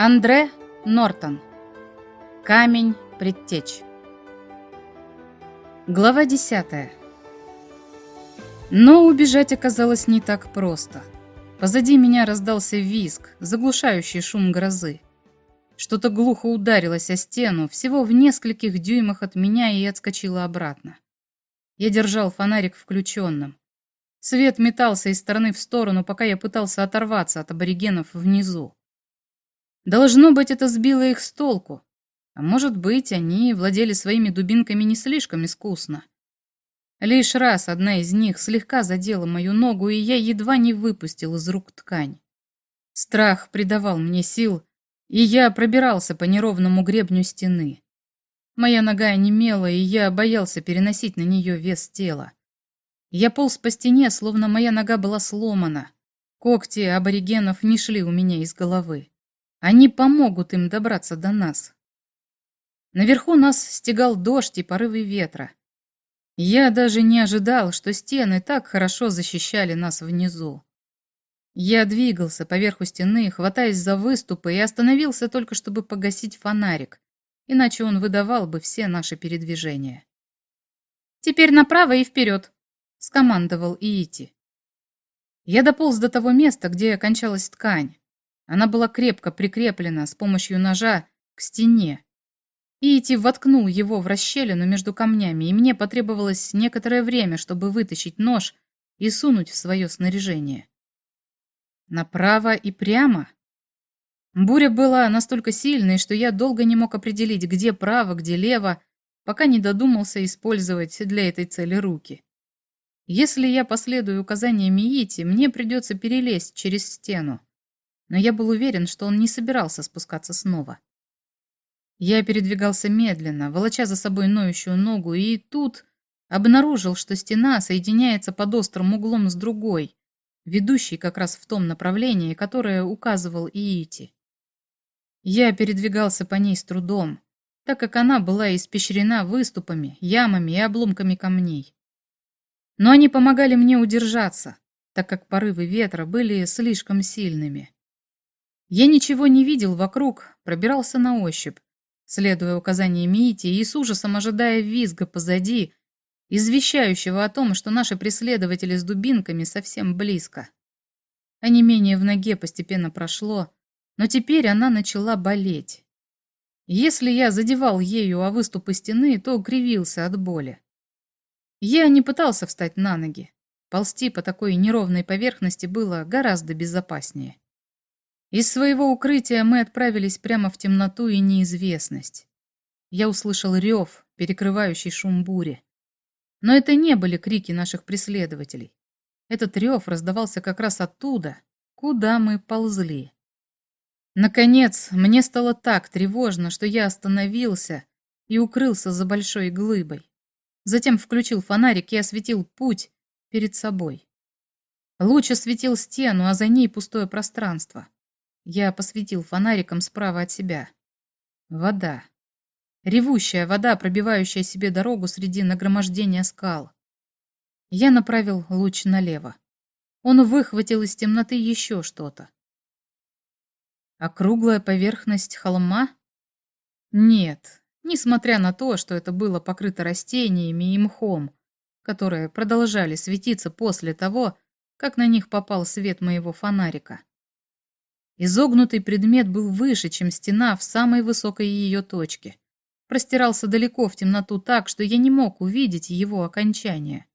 Андре Нортон. Камень предтеч. Глава 10. Но убежать оказалось не так просто. Позади меня раздался визг, заглушающий шум грозы. Что-то глухо ударилось о стену, всего в нескольких дюймах от меня и отскочило обратно. Я держал фонарик включенным. Свет метался из стороны в сторону, пока я пытался оторваться от аборигенов внизу. Должно быть, это сбило их с толку. А может быть, они владели своими дубинками не слишком искусно. Лишь раз одна из них слегка задела мою ногу, и я едва не выпустил из рук ткань. Страх придавал мне сил, и я пробирался по неровному гребню стены. Моя нога онемела, и я боялся переносить на нее вес тела. Я полз по стене, словно моя нога была сломана. Когти аборигенов не шли у меня из головы. Они помогут им добраться до нас. Наверху нас стегал дождь и порывы ветра. Я даже не ожидал, что стены так хорошо защищали нас внизу. Я двигался по верху стены, хватаясь за выступы, и остановился только, чтобы погасить фонарик, иначе он выдавал бы все наши передвижения. «Теперь направо и вперед», — скомандовал Иити. Я дополз до того места, где кончалась ткань. Она была крепко прикреплена с помощью ножа к стене. Иити воткнул его в расщелину между камнями, и мне потребовалось некоторое время, чтобы вытащить нож и сунуть в свое снаряжение. Направо и прямо? Буря была настолько сильной, что я долго не мог определить, где право, где лево, пока не додумался использовать для этой цели руки. Если я последую указаниям Иити, мне придется перелезть через стену но я был уверен, что он не собирался спускаться снова. Я передвигался медленно, волоча за собой ноющую ногу, и тут обнаружил, что стена соединяется под острым углом с другой, ведущей как раз в том направлении, которое указывал Иити. Я передвигался по ней с трудом, так как она была испещрена выступами, ямами и обломками камней. Но они помогали мне удержаться, так как порывы ветра были слишком сильными. Я ничего не видел вокруг, пробирался на ощупь, следуя указаниям Мити и с ужасом ожидая визга позади, извещающего о том, что наши преследователи с дубинками совсем близко. А не менее в ноге постепенно прошло, но теперь она начала болеть. Если я задевал ею о выступы стены, то кривился от боли. Я не пытался встать на ноги. Ползти по такой неровной поверхности было гораздо безопаснее. Из своего укрытия мы отправились прямо в темноту и неизвестность. Я услышал рев, перекрывающий шум бури. Но это не были крики наших преследователей. Этот рев раздавался как раз оттуда, куда мы ползли. Наконец, мне стало так тревожно, что я остановился и укрылся за большой глыбой. Затем включил фонарик и осветил путь перед собой. Луч осветил стену, а за ней пустое пространство. Я посветил фонариком справа от себя. Вода. Ревущая вода, пробивающая себе дорогу среди нагромождения скал. Я направил луч налево. Он выхватил из темноты еще что-то. Округлая поверхность холма? Нет, несмотря на то, что это было покрыто растениями и мхом, которые продолжали светиться после того, как на них попал свет моего фонарика. Изогнутый предмет был выше, чем стена в самой высокой ее точке. Простирался далеко в темноту так, что я не мог увидеть его окончания.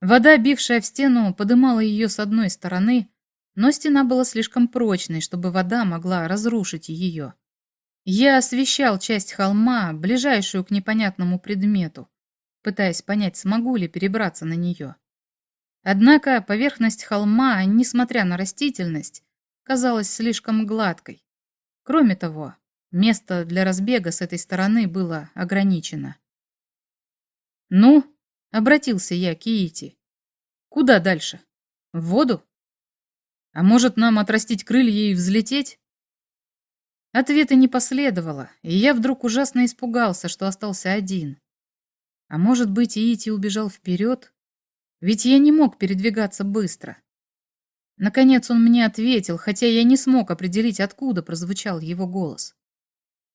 Вода, бившая в стену, подымала ее с одной стороны, но стена была слишком прочной, чтобы вода могла разрушить ее. Я освещал часть холма, ближайшую к непонятному предмету, пытаясь понять, смогу ли перебраться на нее. Однако поверхность холма, несмотря на растительность, казалась слишком гладкой. Кроме того, место для разбега с этой стороны было ограничено. «Ну?» — обратился я к Иити. «Куда дальше? В воду? А может, нам отрастить крылья и взлететь?» Ответа не последовало, и я вдруг ужасно испугался, что остался один. А может быть, Иити убежал вперед? Ведь я не мог передвигаться быстро. Наконец он мне ответил, хотя я не смог определить, откуда прозвучал его голос.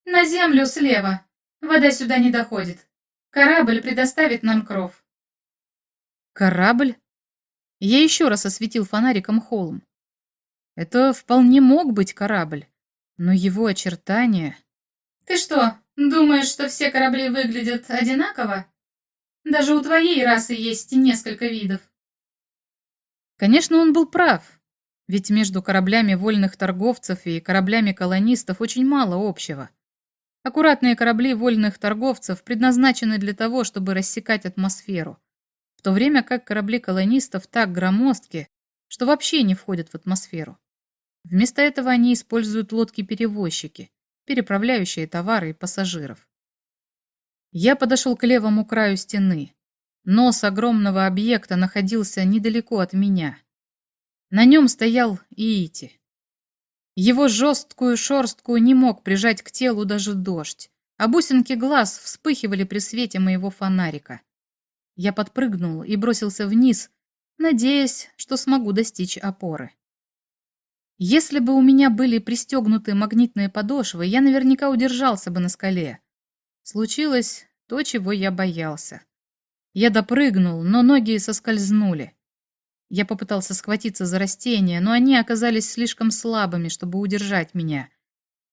«На землю слева. Вода сюда не доходит. Корабль предоставит нам кров». «Корабль?» Я еще раз осветил фонариком холм. Это вполне мог быть корабль, но его очертания... «Ты что, думаешь, что все корабли выглядят одинаково? Даже у твоей расы есть несколько видов». Конечно, он был прав, ведь между кораблями вольных торговцев и кораблями колонистов очень мало общего. Аккуратные корабли вольных торговцев предназначены для того, чтобы рассекать атмосферу, в то время как корабли колонистов так громоздки, что вообще не входят в атмосферу. Вместо этого они используют лодки-перевозчики, переправляющие товары и пассажиров. Я подошел к левому краю стены. Нос огромного объекта находился недалеко от меня. На нем стоял Иити. Его жесткую шорстку не мог прижать к телу даже дождь, а бусинки глаз вспыхивали при свете моего фонарика. Я подпрыгнул и бросился вниз, надеясь, что смогу достичь опоры. Если бы у меня были пристегнуты магнитные подошвы, я наверняка удержался бы на скале. Случилось то, чего я боялся. Я допрыгнул, но ноги соскользнули. Я попытался схватиться за растения, но они оказались слишком слабыми, чтобы удержать меня,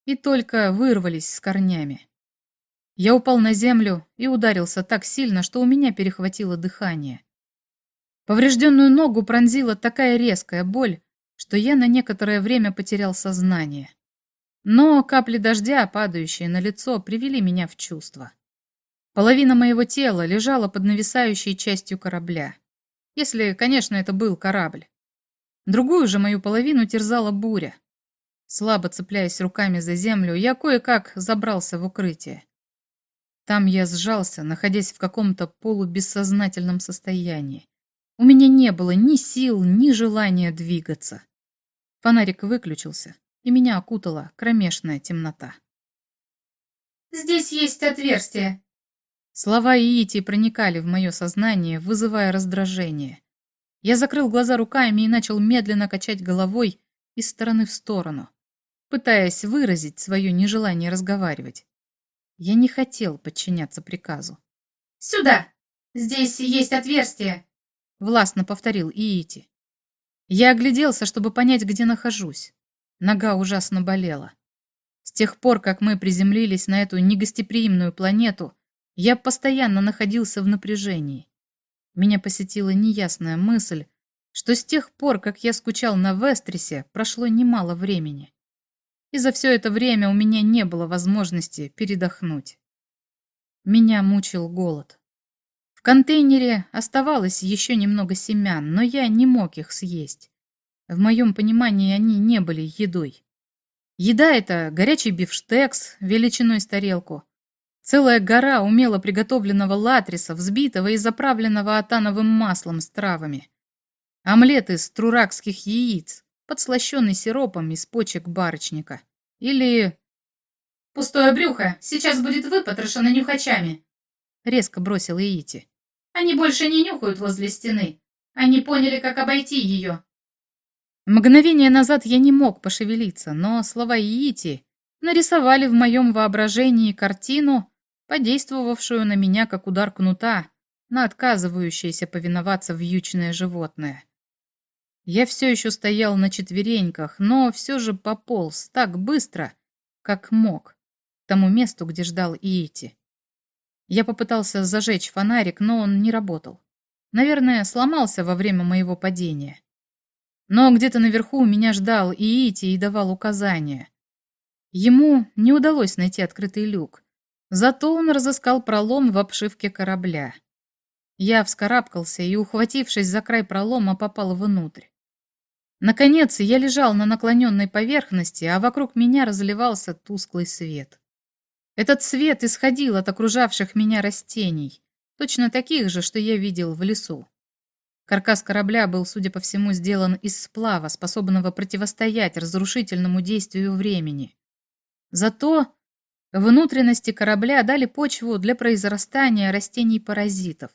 и только вырвались с корнями. Я упал на землю и ударился так сильно, что у меня перехватило дыхание. Поврежденную ногу пронзила такая резкая боль, что я на некоторое время потерял сознание. Но капли дождя, падающие на лицо, привели меня в чувство. Половина моего тела лежала под нависающей частью корабля. Если, конечно, это был корабль. Другую же мою половину терзала буря. Слабо цепляясь руками за землю, я кое-как забрался в укрытие. Там я сжался, находясь в каком-то полубессознательном состоянии. У меня не было ни сил, ни желания двигаться. Фонарик выключился, и меня окутала кромешная темнота. «Здесь есть отверстие». Слова Иити проникали в мое сознание, вызывая раздражение. Я закрыл глаза руками и начал медленно качать головой из стороны в сторону, пытаясь выразить свое нежелание разговаривать. Я не хотел подчиняться приказу. «Сюда! Здесь есть отверстие!» Властно повторил Иити. Я огляделся, чтобы понять, где нахожусь. Нога ужасно болела. С тех пор, как мы приземлились на эту негостеприимную планету, я постоянно находился в напряжении. Меня посетила неясная мысль, что с тех пор, как я скучал на Вестрисе, прошло немало времени и за все это время у меня не было возможности передохнуть. Меня мучил голод. В контейнере оставалось еще немного семян, но я не мог их съесть. В моем понимании они не были едой. Еда — это горячий бифштекс величиной с тарелку, целая гора умело приготовленного латриса, взбитого и заправленного атановым маслом с травами, омлет из труракских яиц, подслащенный сиропом из почек барочника. Или... «Пустое брюхо сейчас будет выпотрошено нюхачами», — резко бросил Иити. «Они больше не нюхают возле стены. Они поняли, как обойти ее». Мгновение назад я не мог пошевелиться, но слова Иити нарисовали в моем воображении картину, подействовавшую на меня как удар кнута на отказывающееся повиноваться вьючное животное. Я все еще стоял на четвереньках, но все же пополз так быстро, как мог, к тому месту, где ждал Иити. Я попытался зажечь фонарик, но он не работал. Наверное, сломался во время моего падения. Но где-то наверху меня ждал Иити и давал указания. Ему не удалось найти открытый люк, зато он разыскал пролом в обшивке корабля. Я вскарабкался и, ухватившись за край пролома, попал внутрь. Наконец, я лежал на наклоненной поверхности, а вокруг меня разливался тусклый свет. Этот свет исходил от окружавших меня растений, точно таких же, что я видел в лесу. Каркас корабля был, судя по всему, сделан из сплава, способного противостоять разрушительному действию времени. Зато внутренности корабля дали почву для произрастания растений-паразитов.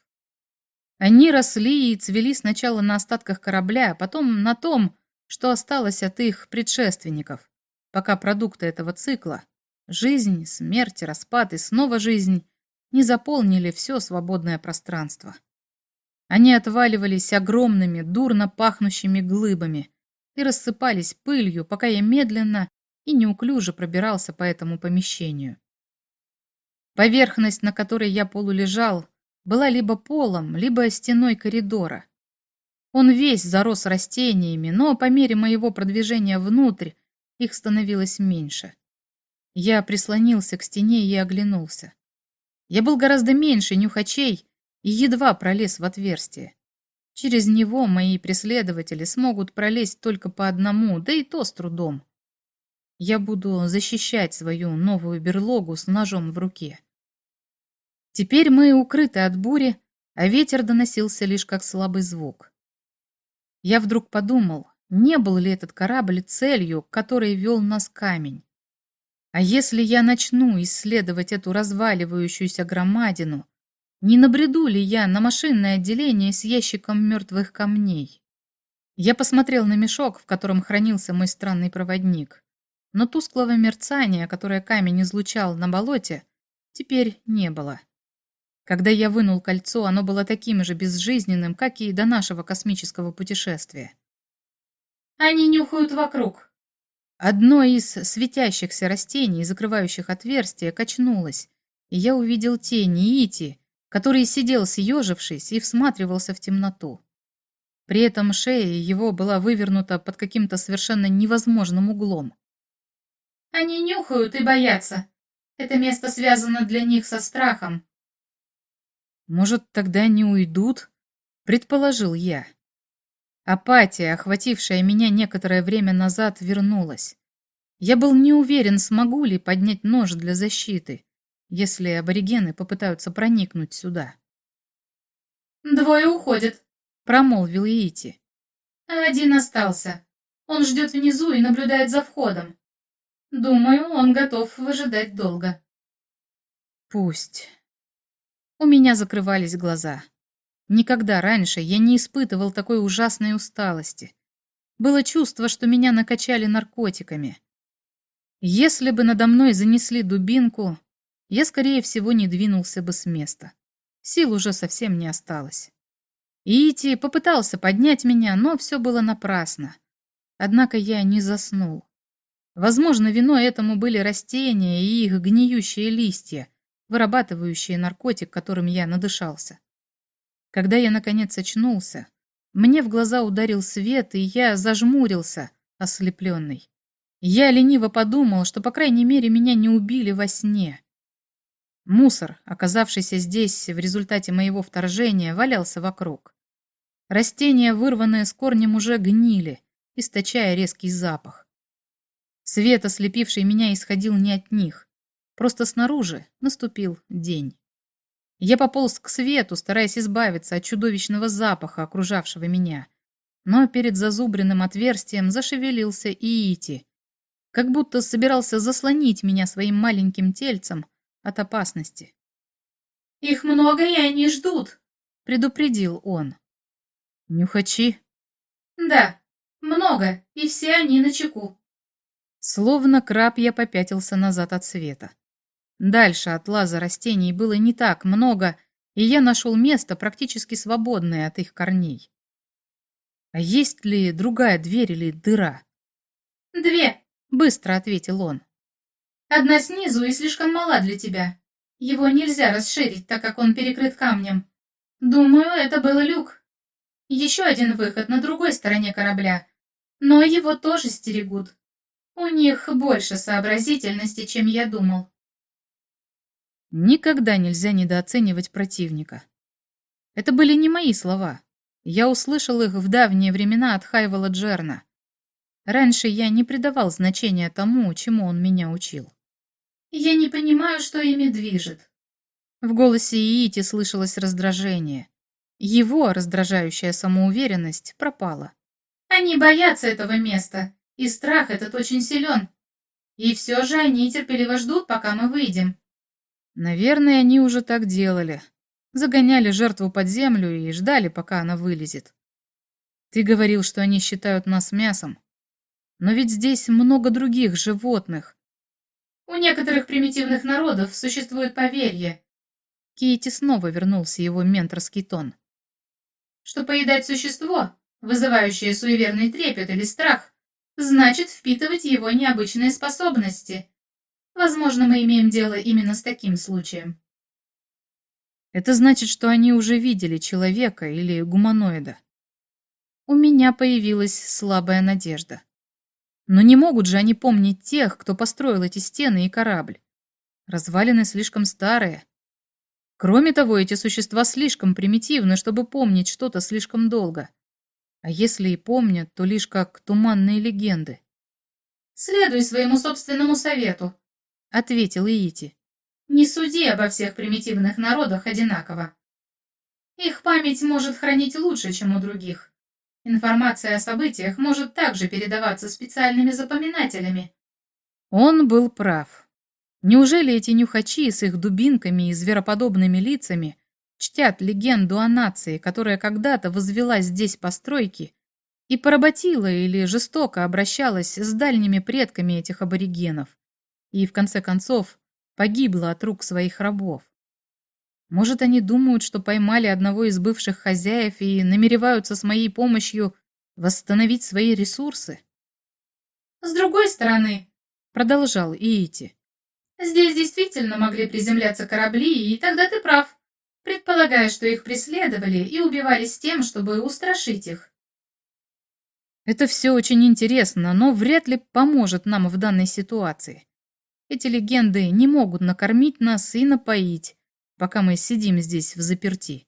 Они росли и цвели сначала на остатках корабля, а потом на том, что осталось от их предшественников, пока продукты этого цикла – жизнь, смерть, распад и снова жизнь – не заполнили все свободное пространство. Они отваливались огромными, дурно пахнущими глыбами и рассыпались пылью, пока я медленно и неуклюже пробирался по этому помещению. Поверхность, на которой я полулежал, была либо полом, либо стеной коридора. Он весь зарос растениями, но по мере моего продвижения внутрь их становилось меньше. Я прислонился к стене и оглянулся. Я был гораздо меньше нюхачей и едва пролез в отверстие. Через него мои преследователи смогут пролезть только по одному, да и то с трудом. Я буду защищать свою новую берлогу с ножом в руке. Теперь мы укрыты от бури, а ветер доносился лишь как слабый звук. Я вдруг подумал, не был ли этот корабль целью, которой вел нас камень. А если я начну исследовать эту разваливающуюся громадину, не набреду ли я на машинное отделение с ящиком мертвых камней? Я посмотрел на мешок, в котором хранился мой странный проводник, но тусклого мерцания, которое камень излучал на болоте, теперь не было. Когда я вынул кольцо, оно было таким же безжизненным, как и до нашего космического путешествия. Они нюхают вокруг. Одно из светящихся растений, закрывающих отверстие, качнулось, и я увидел тень Ити, который сидел съежившись и всматривался в темноту. При этом шея его была вывернута под каким-то совершенно невозможным углом. Они нюхают и боятся. Это место связано для них со страхом, может, тогда не уйдут? Предположил я. Апатия, охватившая меня некоторое время назад, вернулась. Я был не уверен, смогу ли поднять нож для защиты, если аборигены попытаются проникнуть сюда. «Двое уходят», — промолвил Иити. «Один остался. Он ждет внизу и наблюдает за входом. Думаю, он готов выжидать долго». «Пусть». У меня закрывались глаза. Никогда раньше я не испытывал такой ужасной усталости. Было чувство, что меня накачали наркотиками. Если бы надо мной занесли дубинку, я, скорее всего, не двинулся бы с места. Сил уже совсем не осталось. Ити попытался поднять меня, но все было напрасно. Однако я не заснул. Возможно, виной этому были растения и их гниющие листья, вырабатывающие наркотик, которым я надышался. Когда я, наконец, очнулся, мне в глаза ударил свет, и я зажмурился, ослепленный. Я лениво подумал, что, по крайней мере, меня не убили во сне. Мусор, оказавшийся здесь в результате моего вторжения, валялся вокруг. Растения, вырванные с корнем, уже гнили, источая резкий запах. Свет, ослепивший меня, исходил не от них. Просто снаружи наступил день. Я пополз к свету, стараясь избавиться от чудовищного запаха, окружавшего меня. Но перед зазубренным отверстием зашевелился Иити, как будто собирался заслонить меня своим маленьким тельцем от опасности. «Их много, и они ждут», — предупредил он. «Нюхачи?» «Да, много, и все они на чеку». Словно краб я попятился назад от света. Дальше от лаза растений было не так много, и я нашел место, практически свободное от их корней. А есть ли другая дверь или дыра? «Две», — быстро ответил он. «Одна снизу и слишком мала для тебя. Его нельзя расширить, так как он перекрыт камнем. Думаю, это был люк. Еще один выход на другой стороне корабля, но его тоже стерегут. У них больше сообразительности, чем я думал». Никогда нельзя недооценивать противника. Это были не мои слова. Я услышал их в давние времена от Хайвала Джерна. Раньше я не придавал значения тому, чему он меня учил. «Я не понимаю, что ими движет». В голосе Иити слышалось раздражение. Его раздражающая самоуверенность пропала. «Они боятся этого места, и страх этот очень силен. И все же они терпеливо ждут, пока мы выйдем. Наверное, они уже так делали. Загоняли жертву под землю и ждали, пока она вылезет. Ты говорил, что они считают нас мясом. Но ведь здесь много других животных. У некоторых примитивных народов существует поверье. Кейти снова вернулся его менторский тон. Что поедать существо, вызывающее суеверный трепет или страх, значит впитывать его необычные способности. Возможно, мы имеем дело именно с таким случаем. Это значит, что они уже видели человека или гуманоида. У меня появилась слабая надежда. Но не могут же они помнить тех, кто построил эти стены и корабль. Развалины слишком старые. Кроме того, эти существа слишком примитивны, чтобы помнить что-то слишком долго. А если и помнят, то лишь как туманные легенды. «Следуй своему собственному совету», — ответил Иити. «Не суди обо всех примитивных народах одинаково. Их память может хранить лучше, чем у других. Информация о событиях может также передаваться специальными запоминателями». Он был прав. Неужели эти нюхачи с их дубинками и звероподобными лицами чтят легенду о нации, которая когда-то возвела здесь постройки и поработила или жестоко обращалась с дальними предками этих аборигенов и, в конце концов, погибла от рук своих рабов. Может, они думают, что поймали одного из бывших хозяев и намереваются с моей помощью восстановить свои ресурсы? С другой стороны, продолжал Иити, здесь действительно могли приземляться корабли, и тогда ты прав предполагая, что их преследовали и убивали с тем, чтобы устрашить их. Это все очень интересно, но вряд ли поможет нам в данной ситуации. Эти легенды не могут накормить нас и напоить, пока мы сидим здесь в заперти.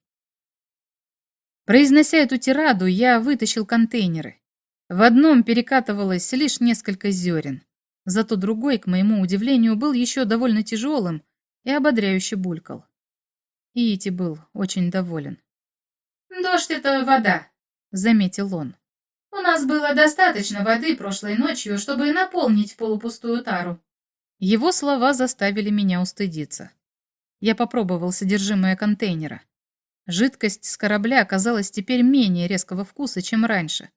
Произнося эту тираду, я вытащил контейнеры. В одном перекатывалось лишь несколько зерен, зато другой, к моему удивлению, был еще довольно тяжелым и ободряюще булькал. Иити был очень доволен. «Дождь — это вода», — заметил он. «У нас было достаточно воды прошлой ночью, чтобы наполнить полупустую тару». Его слова заставили меня устыдиться. Я попробовал содержимое контейнера. Жидкость с корабля оказалась теперь менее резкого вкуса, чем раньше.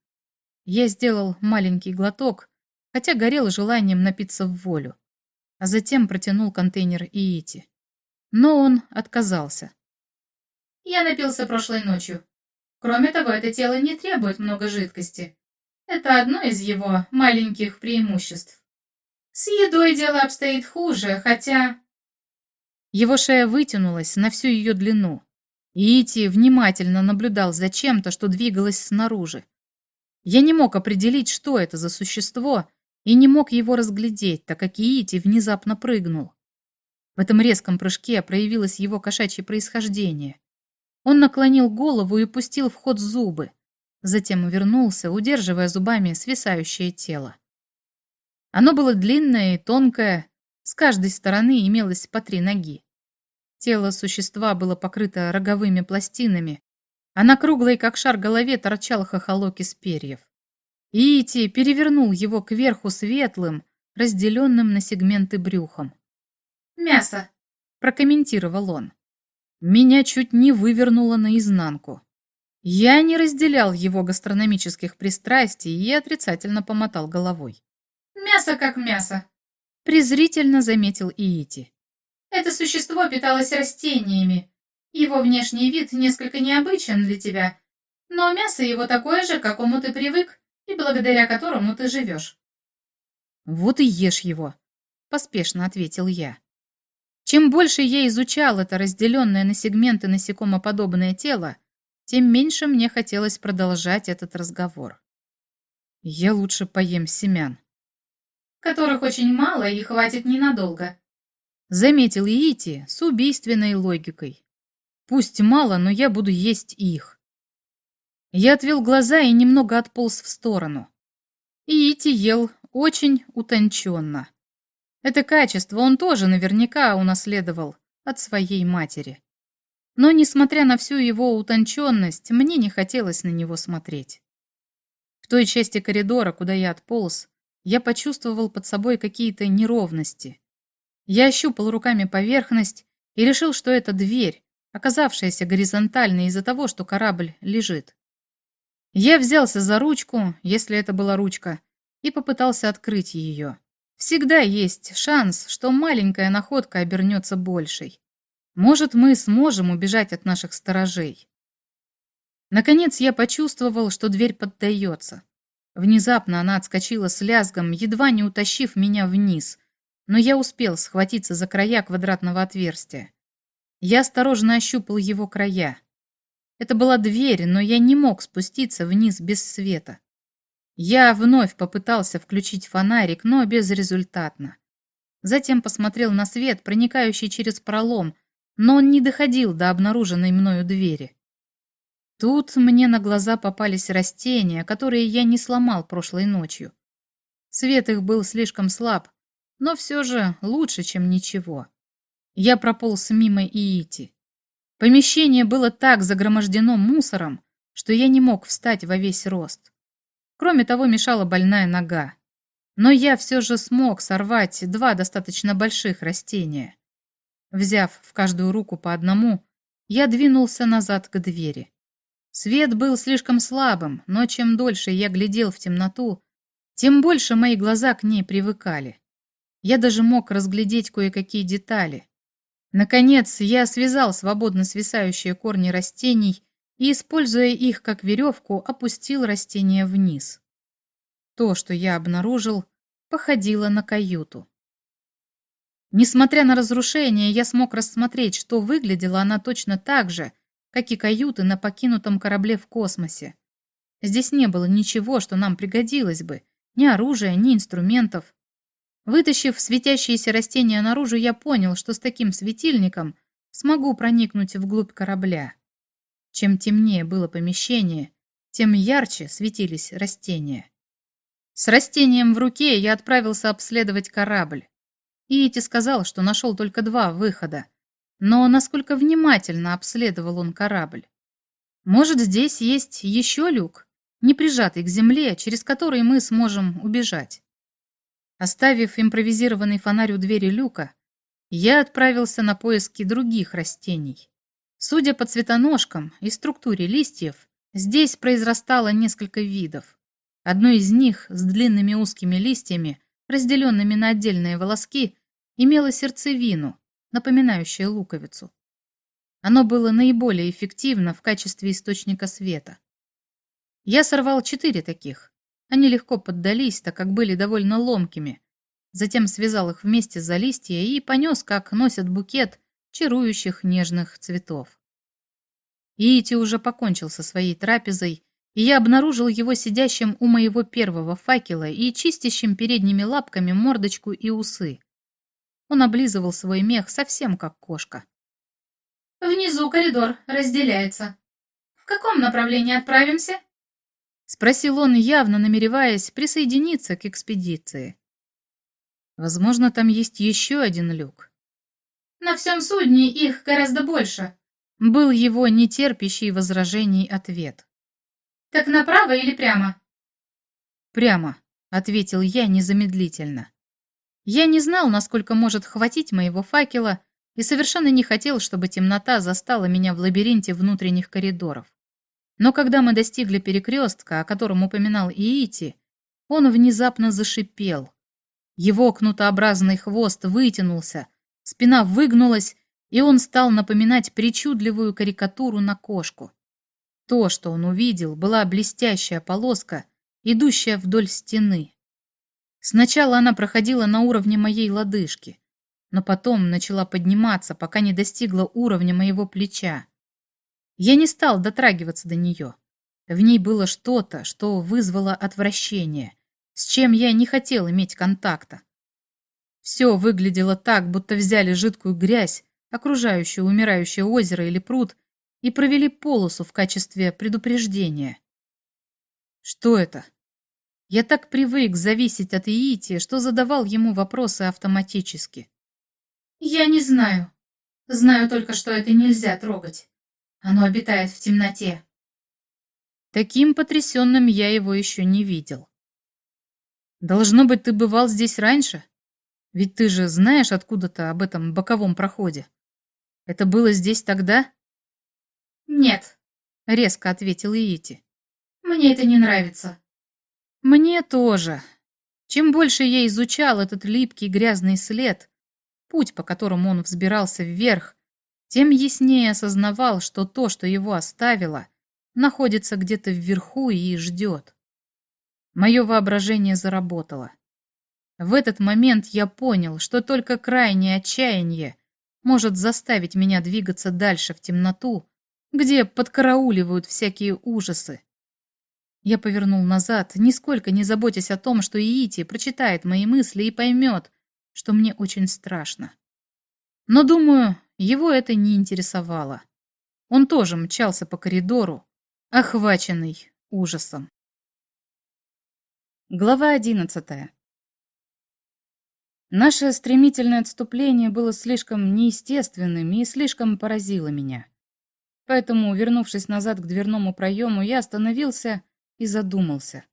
Я сделал маленький глоток, хотя горел желанием напиться в волю, а затем протянул контейнер Иити. Но он отказался. «Я напился прошлой ночью. Кроме того, это тело не требует много жидкости. Это одно из его маленьких преимуществ. С едой дело обстоит хуже, хотя...» Его шея вытянулась на всю ее длину. Ити внимательно наблюдал за чем-то, что двигалось снаружи. Я не мог определить, что это за существо, и не мог его разглядеть, так как Иити внезапно прыгнул. В этом резком прыжке проявилось его кошачье происхождение. Он наклонил голову и пустил в ход зубы, затем вернулся, удерживая зубами свисающее тело. Оно было длинное и тонкое, с каждой стороны имелось по три ноги. Тело существа было покрыто роговыми пластинами, а на круглой, как шар, голове торчал хохолок из перьев. Иити перевернул его кверху светлым, разделенным на сегменты брюхом. «Мясо», — прокомментировал он. Меня чуть не вывернуло наизнанку. Я не разделял его гастрономических пристрастий и отрицательно помотал головой. «Мясо как мясо», — презрительно заметил Иити. «Это существо питалось растениями. Его внешний вид несколько необычен для тебя, но мясо его такое же, к какому ты привык и благодаря которому ты живешь». «Вот и ешь его», — поспешно ответил я. Чем больше я изучал это разделенное на сегменты насекомоподобное тело, тем меньше мне хотелось продолжать этот разговор. Я лучше поем семян. Которых очень мало и хватит ненадолго. Заметил Иити с убийственной логикой. Пусть мало, но я буду есть их. Я отвел глаза и немного отполз в сторону. Иити ел очень утонченно. Это качество он тоже наверняка унаследовал от своей матери. Но, несмотря на всю его утонченность, мне не хотелось на него смотреть. В той части коридора, куда я отполз, я почувствовал под собой какие-то неровности. Я ощупал руками поверхность и решил, что это дверь, оказавшаяся горизонтальной из-за того, что корабль лежит. Я взялся за ручку, если это была ручка, и попытался открыть ее. Всегда есть шанс, что маленькая находка обернется большей. Может, мы сможем убежать от наших сторожей. Наконец я почувствовал, что дверь поддается. Внезапно она отскочила с лязгом, едва не утащив меня вниз, но я успел схватиться за края квадратного отверстия. Я осторожно ощупал его края. Это была дверь, но я не мог спуститься вниз без света. Я вновь попытался включить фонарик, но безрезультатно. Затем посмотрел на свет, проникающий через пролом, но он не доходил до обнаруженной мною двери. Тут мне на глаза попались растения, которые я не сломал прошлой ночью. Свет их был слишком слаб, но все же лучше, чем ничего. Я прополз мимо Иити. Помещение было так загромождено мусором, что я не мог встать во весь рост. Кроме того, мешала больная нога. Но я все же смог сорвать два достаточно больших растения. Взяв в каждую руку по одному, я двинулся назад к двери. Свет был слишком слабым, но чем дольше я глядел в темноту, тем больше мои глаза к ней привыкали. Я даже мог разглядеть кое-какие детали. Наконец, я связал свободно свисающие корни растений и, используя их как веревку, опустил растения вниз. То, что я обнаружил, походило на каюту. Несмотря на разрушение, я смог рассмотреть, что выглядела она точно так же, как и каюты на покинутом корабле в космосе. Здесь не было ничего, что нам пригодилось бы, ни оружия, ни инструментов. Вытащив светящиеся растения наружу, я понял, что с таким светильником смогу проникнуть вглубь корабля. Чем темнее было помещение, тем ярче светились растения. С растением в руке я отправился обследовать корабль. Иити сказал, что нашел только два выхода, но насколько внимательно обследовал он корабль? Может, здесь есть еще люк, не прижатый к земле, через который мы сможем убежать? Оставив импровизированный фонарь у двери люка, я отправился на поиски других растений. Судя по цветоножкам и структуре листьев, здесь произрастало несколько видов. Одно из них с длинными узкими листьями, разделенными на отдельные волоски, имело сердцевину, напоминающее луковицу. Оно было наиболее эффективно в качестве источника света. Я сорвал четыре таких. Они легко поддались, так как были довольно ломкими. Затем связал их вместе за листья и понес, как носят букет чарующих нежных цветов. Иити уже покончил со своей трапезой, и я обнаружил его сидящим у моего первого факела и чистящим передними лапками мордочку и усы. Он облизывал свой мех совсем как кошка. «Внизу коридор разделяется. В каком направлении отправимся?» Спросил он, явно намереваясь присоединиться к экспедиции. Возможно, там есть еще один люк. «На всем судне их гораздо больше», — был его нетерпящий возражений ответ. «Так направо или прямо?» «Прямо», — ответил я незамедлительно. Я не знал, насколько может хватить моего факела, и совершенно не хотел, чтобы темнота застала меня в лабиринте внутренних коридоров. Но когда мы достигли перекрестка, о котором упоминал Иити, он внезапно зашипел. Его кнутообразный хвост вытянулся, спина выгнулась, и он стал напоминать причудливую карикатуру на кошку. То, что он увидел, была блестящая полоска, идущая вдоль стены. Сначала она проходила на уровне моей лодыжки, но потом начала подниматься, пока не достигла уровня моего плеча. Я не стал дотрагиваться до нее. В ней было что-то, что вызвало отвращение, с чем я не хотел иметь контакта. Все выглядело так, будто взяли жидкую грязь, окружающую умирающее озеро или пруд, и провели полосу в качестве предупреждения. Что это? Я так привык зависеть от Иити, что задавал ему вопросы автоматически. «Я не знаю. Знаю только, что это нельзя трогать. Оно обитает в темноте». Таким потрясенным я его еще не видел. «Должно быть, ты бывал здесь раньше? Ведь ты же знаешь откуда-то об этом боковом проходе. Это было здесь тогда?» «Нет», — резко ответил Иити. Мне это не нравится. Мне тоже. Чем больше я изучал этот липкий грязный след, путь, по которому он взбирался вверх, тем яснее осознавал, что то, что его оставило, находится где-то вверху и ждет. Мое воображение заработало. В этот момент я понял, что только крайнее отчаяние может заставить меня двигаться дальше в темноту, где подкарауливают всякие ужасы. Я повернул назад, нисколько не заботясь о том, что Иити прочитает мои мысли и поймет, что мне очень страшно. Но, думаю, его это не интересовало. Он тоже мчался по коридору, охваченный ужасом. Глава одиннадцатая. Наше стремительное отступление было слишком неестественным и слишком поразило меня. Поэтому, вернувшись назад к дверному проему, я остановился и задумался.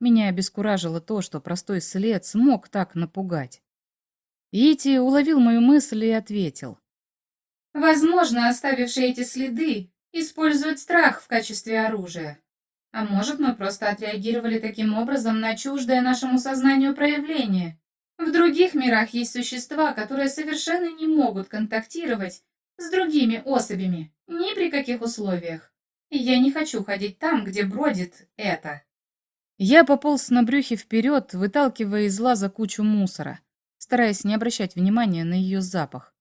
Меня обескуражило то, что простой след смог так напугать. Ити уловил мою мысль и ответил. «Возможно, оставившие эти следы используют страх в качестве оружия. А может, мы просто отреагировали таким образом на чуждое нашему сознанию проявление. В других мирах есть существа, которые совершенно не могут контактировать с другими особями, ни при каких условиях. И я не хочу ходить там, где бродит это. Я пополз на брюхе вперед, выталкивая из лаза кучу мусора, стараясь не обращать внимания на ее запах.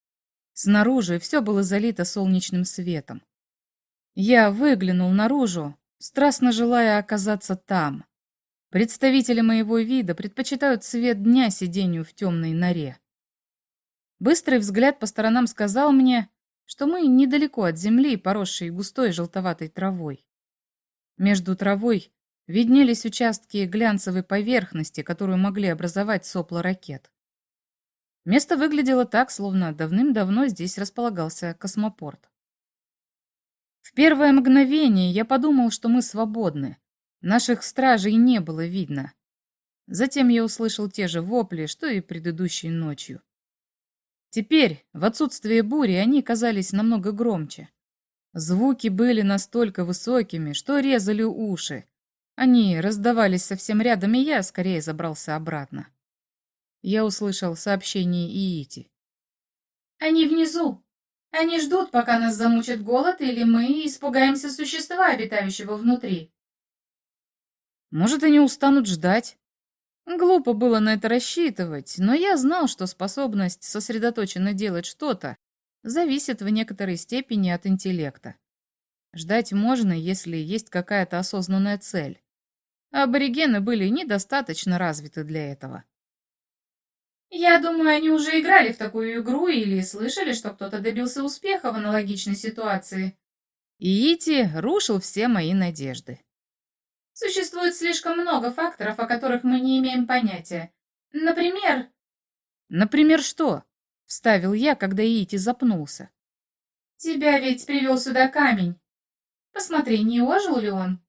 Снаружи все было залито солнечным светом. Я выглянул наружу, страстно желая оказаться там. Представители моего вида предпочитают свет дня сидению в темной норе. Быстрый взгляд по сторонам сказал мне, что мы недалеко от земли, поросшей густой желтоватой травой. Между травой виднелись участки глянцевой поверхности, которую могли образовать сопла ракет. Место выглядело так, словно давным-давно здесь располагался космопорт. В первое мгновение я подумал, что мы свободны. Наших стражей не было видно. Затем я услышал те же вопли, что и предыдущей ночью. Теперь, в отсутствие бури, они казались намного громче. Звуки были настолько высокими, что резали уши. Они раздавались совсем рядом, и я скорее забрался обратно. Я услышал сообщение Иити. «Они внизу!» Они ждут, пока нас замучит голод, или мы испугаемся существа, обитающего внутри. Может, они устанут ждать. Глупо было на это рассчитывать, но я знал, что способность сосредоточенно делать что-то зависит в некоторой степени от интеллекта. Ждать можно, если есть какая-то осознанная цель. аборигены были недостаточно развиты для этого. Я думаю, они уже играли в такую игру или слышали, что кто-то добился успеха в аналогичной ситуации. И Ити рушил все мои надежды. Существует слишком много факторов, о которых мы не имеем понятия. Например... Например, что? Вставил я, когда Ити запнулся. Тебя ведь привел сюда камень. Посмотри, не ожил ли он?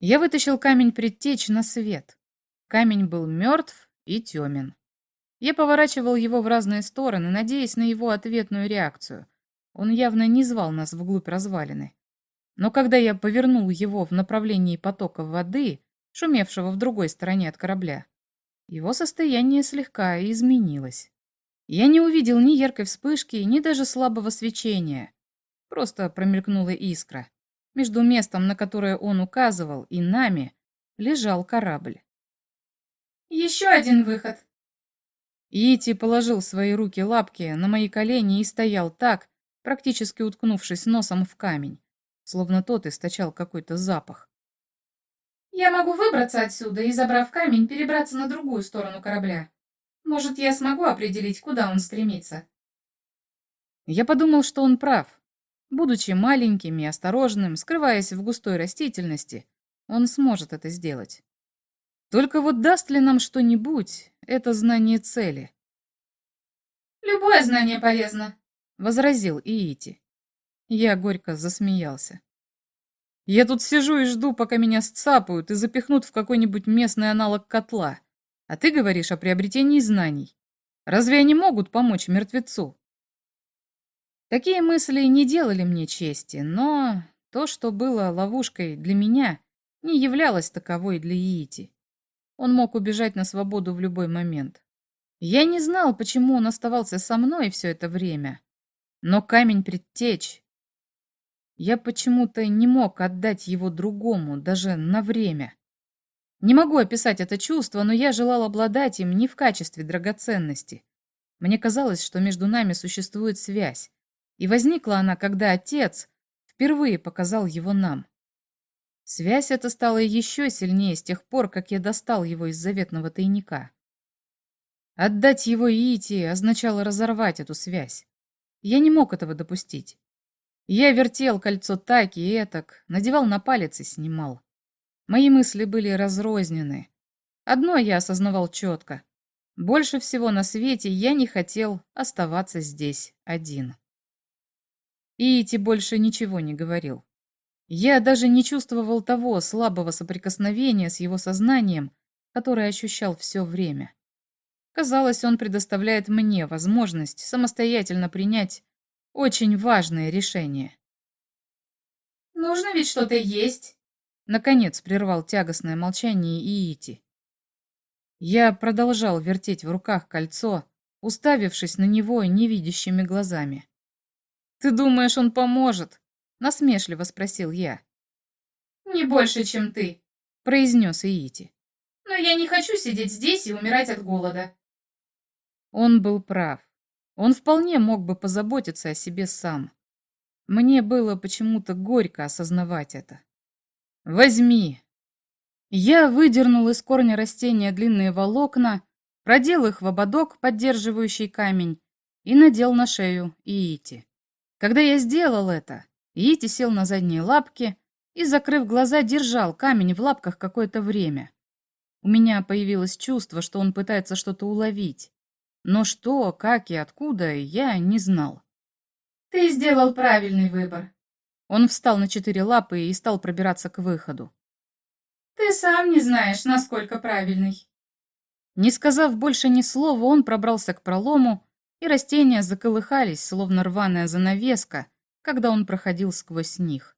Я вытащил камень предтеч на свет. Камень был мертв и темен. Я поворачивал его в разные стороны, надеясь на его ответную реакцию. Он явно не звал нас вглубь развалины. Но когда я повернул его в направлении потока воды, шумевшего в другой стороне от корабля, его состояние слегка изменилось. Я не увидел ни яркой вспышки, ни даже слабого свечения. Просто промелькнула искра. Между местом, на которое он указывал, и нами лежал корабль. Еще один выход. Ити положил свои руки-лапки на мои колени и стоял так, практически уткнувшись носом в камень, словно тот источал какой-то запах. «Я могу выбраться отсюда и, забрав камень, перебраться на другую сторону корабля. Может, я смогу определить, куда он стремится?» Я подумал, что он прав. Будучи маленьким и осторожным, скрываясь в густой растительности, он сможет это сделать. Только вот даст ли нам что-нибудь это знание цели? «Любое знание полезно», — возразил Иити. Я горько засмеялся. «Я тут сижу и жду, пока меня сцапают и запихнут в какой-нибудь местный аналог котла. А ты говоришь о приобретении знаний. Разве они могут помочь мертвецу?» Такие мысли не делали мне чести, но То, что было ловушкой для меня, не являлось таковой для Иити. Он мог убежать на свободу в любой момент. Я не знал, почему он оставался со мной все это время. Но камень предтеч... Я почему-то не мог отдать его другому, даже на время. Не могу описать это чувство, но я желал обладать им не в качестве драгоценности. Мне казалось, что между нами существует связь, и возникла она, когда отец впервые показал его нам. Связь эта стала еще сильнее с тех пор, как я достал его из заветного тайника. Отдать его Иити означало разорвать эту связь. Я не мог этого допустить. Я вертел кольцо так и этак, надевал на палец и снимал. Мои мысли были разрознены. Одно я осознавал четко. Больше всего на свете я не хотел оставаться здесь один. Иити больше ничего не говорил. Я даже не чувствовал того слабого соприкосновения с его сознанием, которое ощущал все время. Казалось, он предоставляет мне возможность самостоятельно принять очень важное решение. «Нужно ведь что-то есть», — наконец прервал тягостное молчание Иити. Я продолжал вертеть в руках кольцо, уставившись на него невидящими глазами. «Ты думаешь, он поможет?» — насмешливо спросил я. «Не больше, чем ты», — произнес Иити. «Но я не хочу сидеть здесь и умирать от голода. Он был прав. Он вполне мог бы позаботиться о себе сам. Мне было почему-то горько осознавать это. «Возьми!» Я выдернул из корня растения длинные волокна, продел их в ободок, поддерживающий камень, и надел на шею Иити. Когда я сделал это, Иити сел на задние лапки и, закрыв глаза, держал камень в лапках какое-то время. У меня появилось чувство, что он пытается что-то уловить. Но что, как и откуда, я не знал. «Ты сделал правильный выбор». Он встал на четыре лапы и стал пробираться к выходу. «Ты сам не знаешь, насколько правильный». Не сказав больше ни слова, он пробрался к пролому, и растения заколыхались, словно рваная занавеска, когда он проходил сквозь них.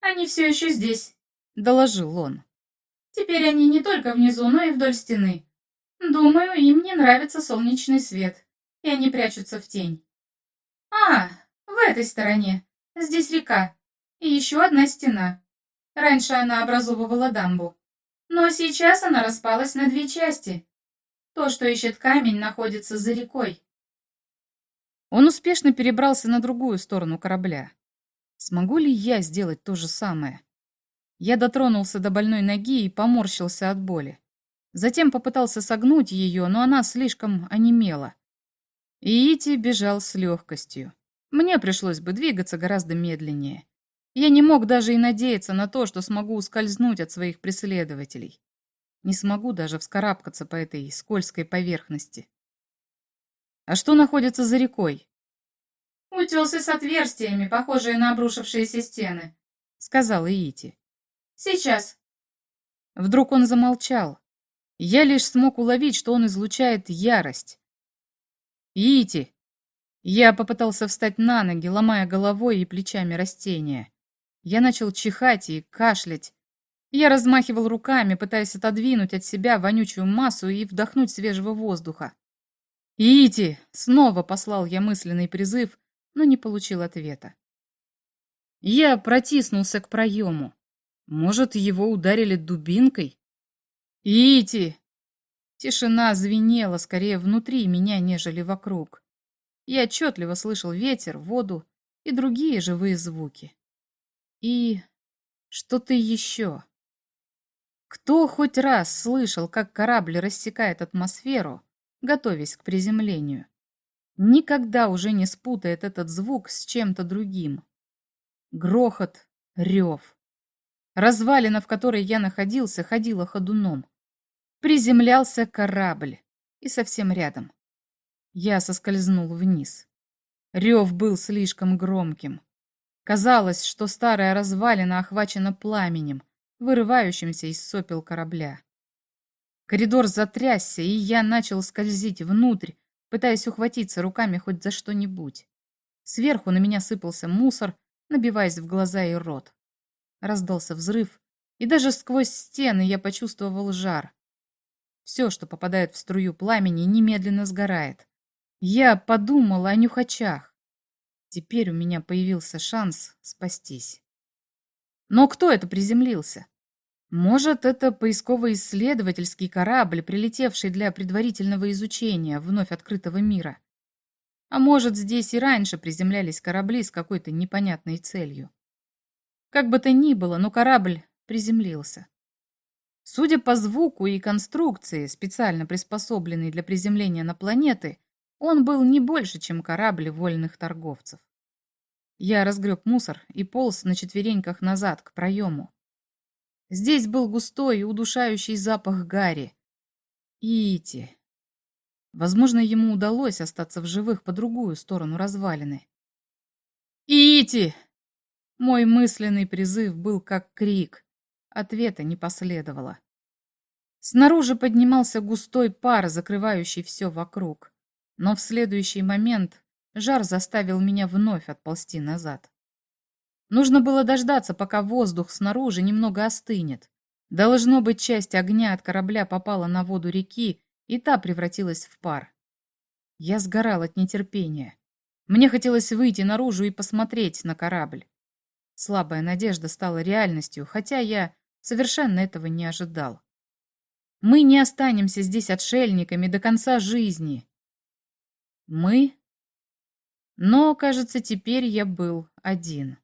«Они все еще здесь», — доложил он. «Теперь они не только внизу, но и вдоль стены. Думаю, им не нравится солнечный свет, и они прячутся в тень. А, в этой стороне. Здесь река. И еще одна стена. Раньше она образовывала дамбу. Но сейчас она распалась на две части. То, что ищет камень, находится за рекой. Он успешно перебрался на другую сторону корабля. Смогу ли я сделать то же самое? Я дотронулся до больной ноги и поморщился от боли. Затем попытался согнуть ее, но она слишком онемела. Иити бежал с легкостью. Мне пришлось бы двигаться гораздо медленнее. Я не мог даже и надеяться на то, что смогу ускользнуть от своих преследователей. Не смогу даже вскарабкаться по этой скользкой поверхности. А что находится за рекой? «Утесы с отверстиями, похожие на обрушившиеся стены», — сказал Иити. «Сейчас». Вдруг он замолчал, я лишь смог уловить, что он излучает ярость. «Ити!» Я попытался встать на ноги, ломая головой и плечами растения. Я начал чихать и кашлять. Я размахивал руками, пытаясь отодвинуть от себя вонючую массу и вдохнуть свежего воздуха. «Ити!» — снова послал я мысленный призыв, но не получил ответа. Я протиснулся к проему. Может, его ударили дубинкой? «Ити!» Тишина звенела скорее внутри меня, нежели вокруг. Я отчетливо слышал ветер, воду и другие живые звуки. И что-то еще. Кто хоть раз слышал, как корабль рассекает атмосферу, готовясь к приземлению, никогда уже не спутает этот звук с чем-то другим. Грохот, рев. Развалина, в которой я находился, ходила ходуном. Приземлялся корабль. И совсем рядом. Я соскользнул вниз. Рев был слишком громким. Казалось, что старая развалина охвачена пламенем, вырывающимся из сопел корабля. Коридор затрясся, и я начал скользить внутрь, пытаясь ухватиться руками хоть за что-нибудь. Сверху на меня сыпался мусор, набиваясь в глаза и рот. Раздался взрыв, и даже сквозь стены я почувствовал жар. Все, что попадает в струю пламени, немедленно сгорает. Я подумал о нюхачах. Теперь у меня появился шанс спастись. Но кто это приземлился? Может, это поисково-исследовательский корабль, прилетевший для предварительного изучения вновь открытого мира. А может, здесь и раньше приземлялись корабли с какой-то непонятной целью. Как бы то ни было, но корабль приземлился. Судя по звуку и конструкции, специально приспособленной для приземления на планеты, он был не больше, чем корабль вольных торговцев. Я разгреб мусор и полз на четвереньках назад, к проему. Здесь был густой и удушающий запах гари. Ити. Возможно, ему удалось остаться в живых по другую сторону развалины. «Ити!» Мой мысленный призыв был как крик. Ответа не последовало. Снаружи поднимался густой пар, закрывающий все вокруг. Но в следующий момент жар заставил меня вновь отползти назад. Нужно было дождаться, пока воздух снаружи немного остынет. Должно быть, часть огня от корабля попала на воду реки, и та превратилась в пар. Я сгорал от нетерпения. Мне хотелось выйти наружу и посмотреть на корабль. Слабая надежда стала реальностью, хотя я совершенно этого не ожидал. Мы не останемся здесь отшельниками до конца жизни. Мы? Но, кажется, теперь я был один.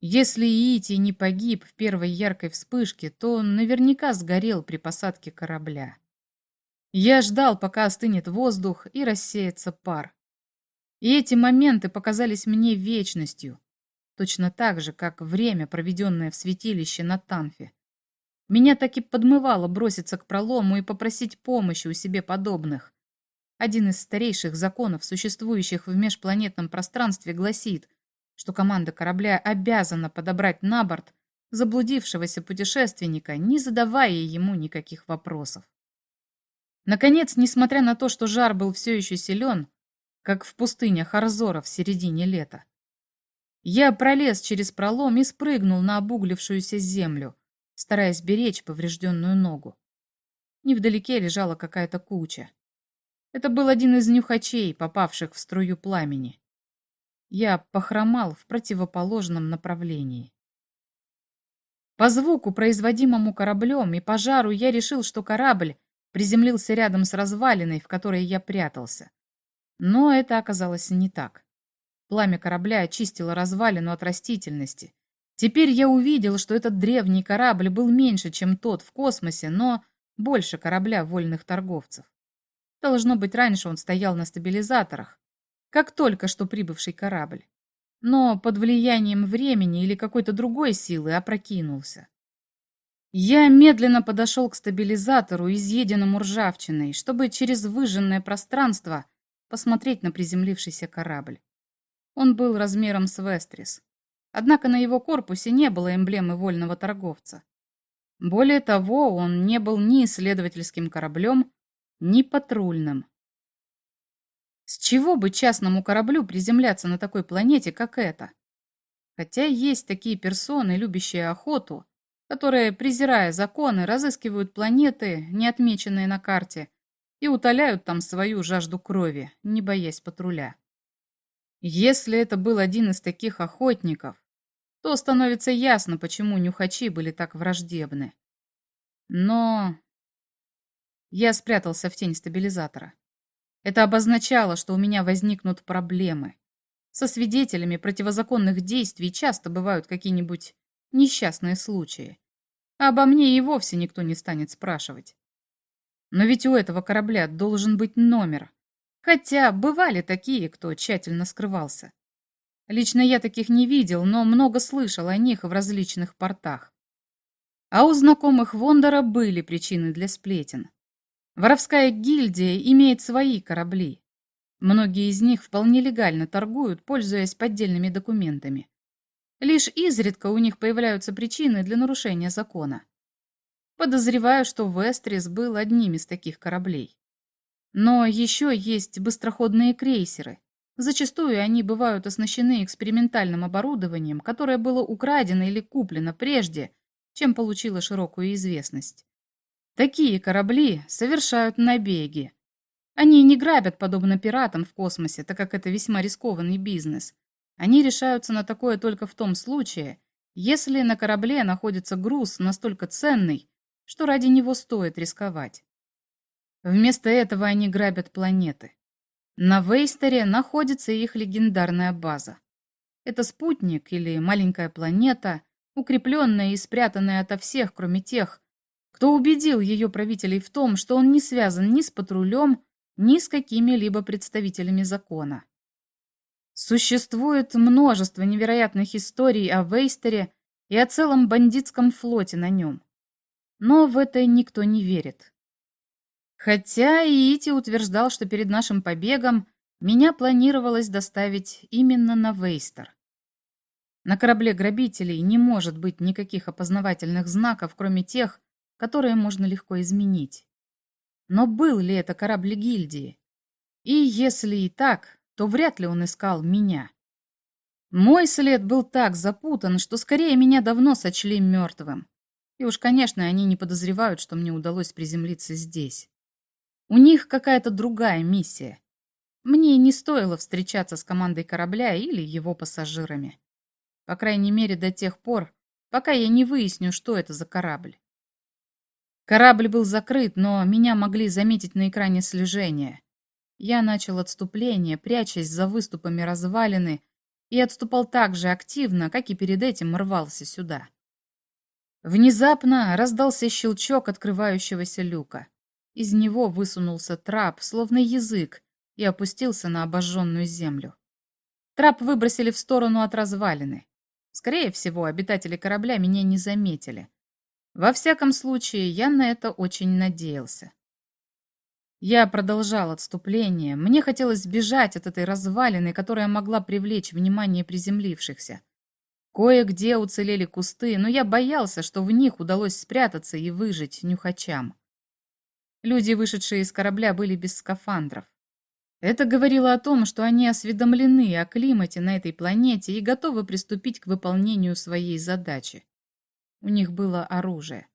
Если Иити не погиб в первой яркой вспышке, то он наверняка сгорел при посадке корабля. Я ждал, пока остынет воздух и рассеется пар. И эти моменты показались мне вечностью, точно так же, как время, проведенное в святилище на Танфе. Меня так и подмывало броситься к пролому и попросить помощи у себе подобных. Один из старейших законов, существующих в межпланетном пространстве, гласит – что команда корабля обязана подобрать на борт заблудившегося путешественника, не задавая ему никаких вопросов. Наконец, несмотря на то, что жар был все еще силен, как в пустынях Арзора в середине лета, я пролез через пролом и спрыгнул на обуглившуюся землю, стараясь беречь поврежденную ногу. Невдалеке лежала какая-то куча. Это был один из нюхачей, попавших в струю пламени. Я похромал в противоположном направлении. По звуку, производимому кораблем и пожару, я решил, что корабль приземлился рядом с развалиной, в которой я прятался. Но это оказалось не так. Пламя корабля очистило развалину от растительности. Теперь я увидел, что этот древний корабль был меньше, чем тот в космосе, но больше корабля вольных торговцев. Должно быть, раньше он стоял на стабилизаторах, как только что прибывший корабль, но под влиянием времени или какой-то другой силы опрокинулся. Я медленно подошел к стабилизатору, изъеденному ржавчиной, чтобы через выжженное пространство посмотреть на приземлившийся корабль. Он был размером с Вестрис. Однако на его корпусе не было эмблемы вольного торговца. Более того, он не был ни исследовательским кораблем, ни патрульным. С чего бы частному кораблю приземляться на такой планете, как эта? Хотя есть такие персоны, любящие охоту, которые, презирая законы, разыскивают планеты, не отмеченные на карте, и утоляют там свою жажду крови, не боясь патруля. Если это был один из таких охотников, то становится ясно, почему нюхачи были так враждебны. Но я спрятался в тень стабилизатора. Это обозначало, что у меня возникнут проблемы. Со свидетелями противозаконных действий часто бывают какие-нибудь несчастные случаи. А обо мне и вовсе никто не станет спрашивать. Но ведь у этого корабля должен быть номер. Хотя бывали такие, кто тщательно скрывался. Лично я таких не видел, но много слышал о них в различных портах. А у знакомых Вондора были причины для сплетен. Воровская гильдия имеет свои корабли. Многие из них вполне легально торгуют, пользуясь поддельными документами. Лишь изредка у них появляются причины для нарушения закона. Подозреваю, что Вестрис был одним из таких кораблей. Но еще есть быстроходные крейсеры, Зачастую они бывают оснащены экспериментальным оборудованием, которое было украдено или куплено прежде, чем получило широкую известность. Такие корабли совершают набеги. Они не грабят, подобно пиратам в космосе, так как это весьма рискованный бизнес. Они решаются на такое только в том случае, если на корабле находится груз настолько ценный, что ради него стоит рисковать. Вместо этого они грабят планеты. На Вейстере находится их легендарная база. Это спутник или маленькая планета, укрепленная и спрятанная ото всех, кроме тех, кто убедил ее правителей в том, что он не связан ни с патрулем, ни с какими-либо представителями закона. Существует множество невероятных историй о Вейстере и о целом бандитском флоте на нем. Но в это никто не верит. Хотя Иити утверждал, что перед нашим побегом меня планировалось доставить именно на Вейстер. На корабле грабителей не может быть никаких опознавательных знаков, кроме тех, которые можно легко изменить. Но был ли это корабль гильдии? И если и так, то вряд ли он искал меня. Мой след был так запутан, что скорее меня давно сочли мертвым. И уж, конечно, они не подозревают, что мне удалось приземлиться здесь. У них какая-то другая миссия. Мне не стоило встречаться с командой корабля или его пассажирами. По крайней мере, до тех пор, пока я не выясню, что это за корабль. Корабль был закрыт, но меня могли заметить на экране слежения. Я начал отступление, прячась за выступами развалины, и отступал так же активно, как и перед этим рвался сюда. Внезапно раздался щелчок открывающегося люка. Из него высунулся трап, словно язык, и опустился на обожженную землю. Трап выбросили в сторону от развалины. Скорее всего, обитатели корабля меня не заметили. Во всяком случае, я на это очень надеялся. Я продолжал отступление. Мне хотелось сбежать от этой развалины, которая могла привлечь внимание приземлившихся. Кое-где уцелели кусты, но я боялся, что в них удалось спрятаться и выжить нюхачам. Люди, вышедшие из корабля, были без скафандров. Это говорило о том, что они осведомлены о климате на этой планете и готовы приступить к выполнению своей задачи. У них было оружие.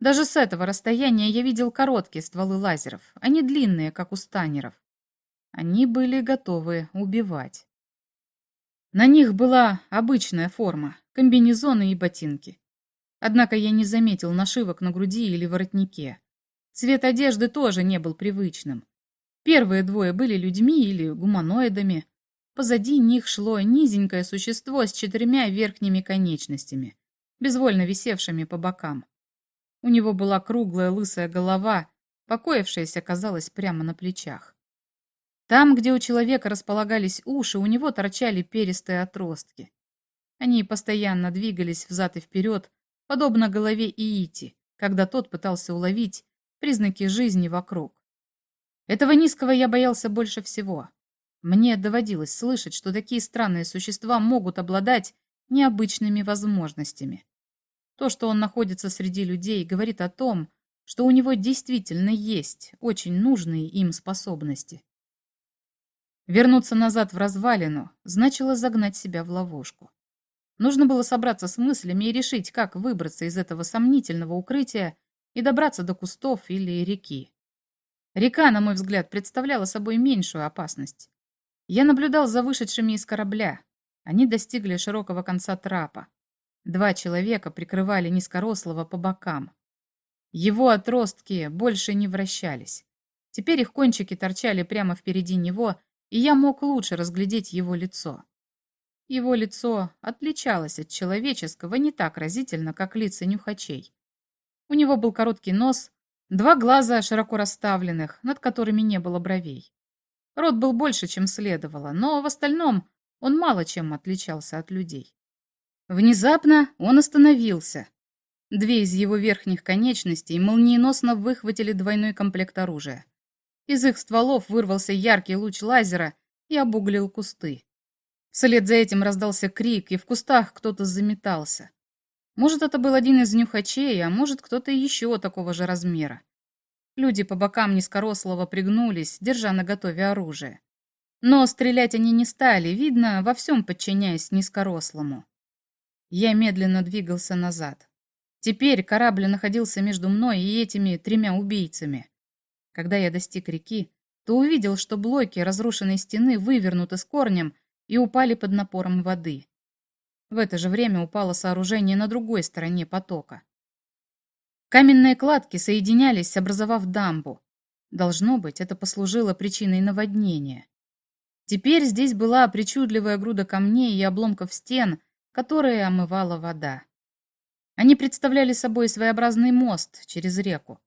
Даже с этого расстояния я видел короткие стволы лазеров, а не длинные, как у станеров. Они были готовы убивать. На них была обычная форма, комбинезоны и ботинки. Однако я не заметил нашивок на груди или воротнике. Цвет одежды тоже не был привычным. Первые двое были людьми или гуманоидами. Позади них шло низенькое существо с четырьмя верхними конечностями, безвольно висевшими по бокам. У него была круглая лысая голова, покоившаяся, казалось, прямо на плечах. Там, где у человека располагались уши, у него торчали перистые отростки. Они постоянно двигались взад и вперед, подобно голове Иити, когда тот пытался уловить признаки жизни вокруг. Этого низкого я боялся больше всего. Мне доводилось слышать, что такие странные существа могут обладать необычными возможностями. То, что он находится среди людей, говорит о том, что у него действительно есть очень нужные им способности. Вернуться назад в развалину значило загнать себя в ловушку. Нужно было собраться с мыслями и решить, как выбраться из этого сомнительного укрытия и добраться до кустов или реки. Река, на мой взгляд, представляла собой меньшую опасность. Я наблюдал за вышедшими из корабля. Они достигли широкого конца трапа. Два человека прикрывали низкорослого по бокам. Его отростки больше не вращались. Теперь их кончики торчали прямо впереди него, и я мог лучше разглядеть его лицо. Его лицо отличалось от человеческого не так разительно, как лица нюхачей. У него был короткий нос, два глаза широко расставленных, над которыми не было бровей. Рот был больше, чем следовало, но в остальном он мало чем отличался от людей. Внезапно он остановился. Две из его верхних конечностей молниеносно выхватили двойной комплект оружия. Из их стволов вырвался яркий луч лазера и обуглил кусты. Вслед за этим раздался крик, и в кустах кто-то заметался. Может, это был один из нюхачей, а может, кто-то еще такого же размера. Люди по бокам низкорослого пригнулись, держа наготове оружие. Но стрелять они не стали, видно, во всем подчиняясь низкорослому. Я медленно двигался назад. Теперь корабль находился между мной и этими тремя убийцами. Когда я достиг реки, то увидел, что блоки разрушенной стены вывернуты с корнем и упали под напором воды. В это же время упало сооружение на другой стороне потока. Каменные кладки соединялись, образовав дамбу. Должно быть, это послужило причиной наводнения. Теперь здесь была причудливая груда камней и обломков стен, которые омывала вода. Они представляли собой своеобразный мост через реку.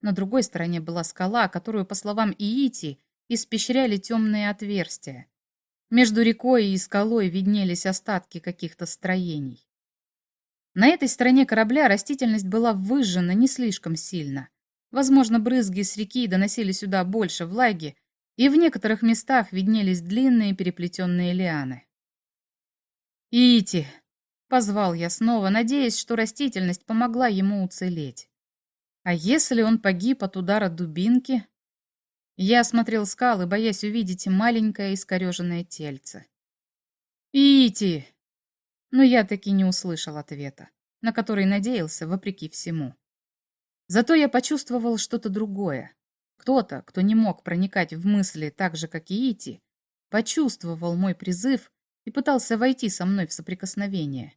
На другой стороне была скала, которую, по словам Иити, испещряли темные отверстия. Между рекой и скалой виднелись остатки каких-то строений. На этой стороне корабля растительность была выжжена не слишком сильно. Возможно, брызги с реки доносили сюда больше влаги, и в некоторых местах виднелись длинные переплетенные лианы. «Ити!» — позвал я снова, надеясь, что растительность помогла ему уцелеть. «А если он погиб от удара дубинки?» Я осмотрел скалы, боясь увидеть маленькое искореженное тельце. «Ити!» Но я таки не услышал ответа, на который надеялся вопреки всему. Зато я почувствовал что-то другое. Кто-то, кто не мог проникать в мысли так же, как и Ити, почувствовал мой призыв и пытался войти со мной в соприкосновение.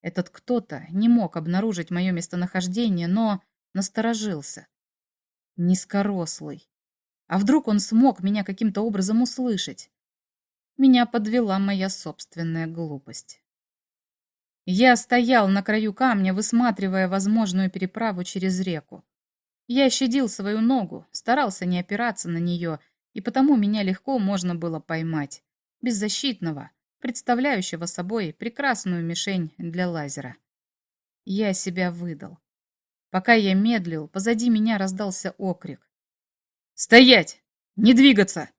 Этот кто-то не мог обнаружить мое местонахождение, но насторожился. Низкорослый. А вдруг он смог меня каким-то образом услышать? Меня подвела моя собственная глупость. Я стоял на краю камня, высматривая возможную переправу через реку. Я щадил свою ногу, старался не опираться на нее, и потому меня легко можно было поймать. Беззащитного, представляющего собой прекрасную мишень для лазера. Я себя выдал. Пока я медлил, позади меня раздался окрик. «Стоять! Не двигаться!»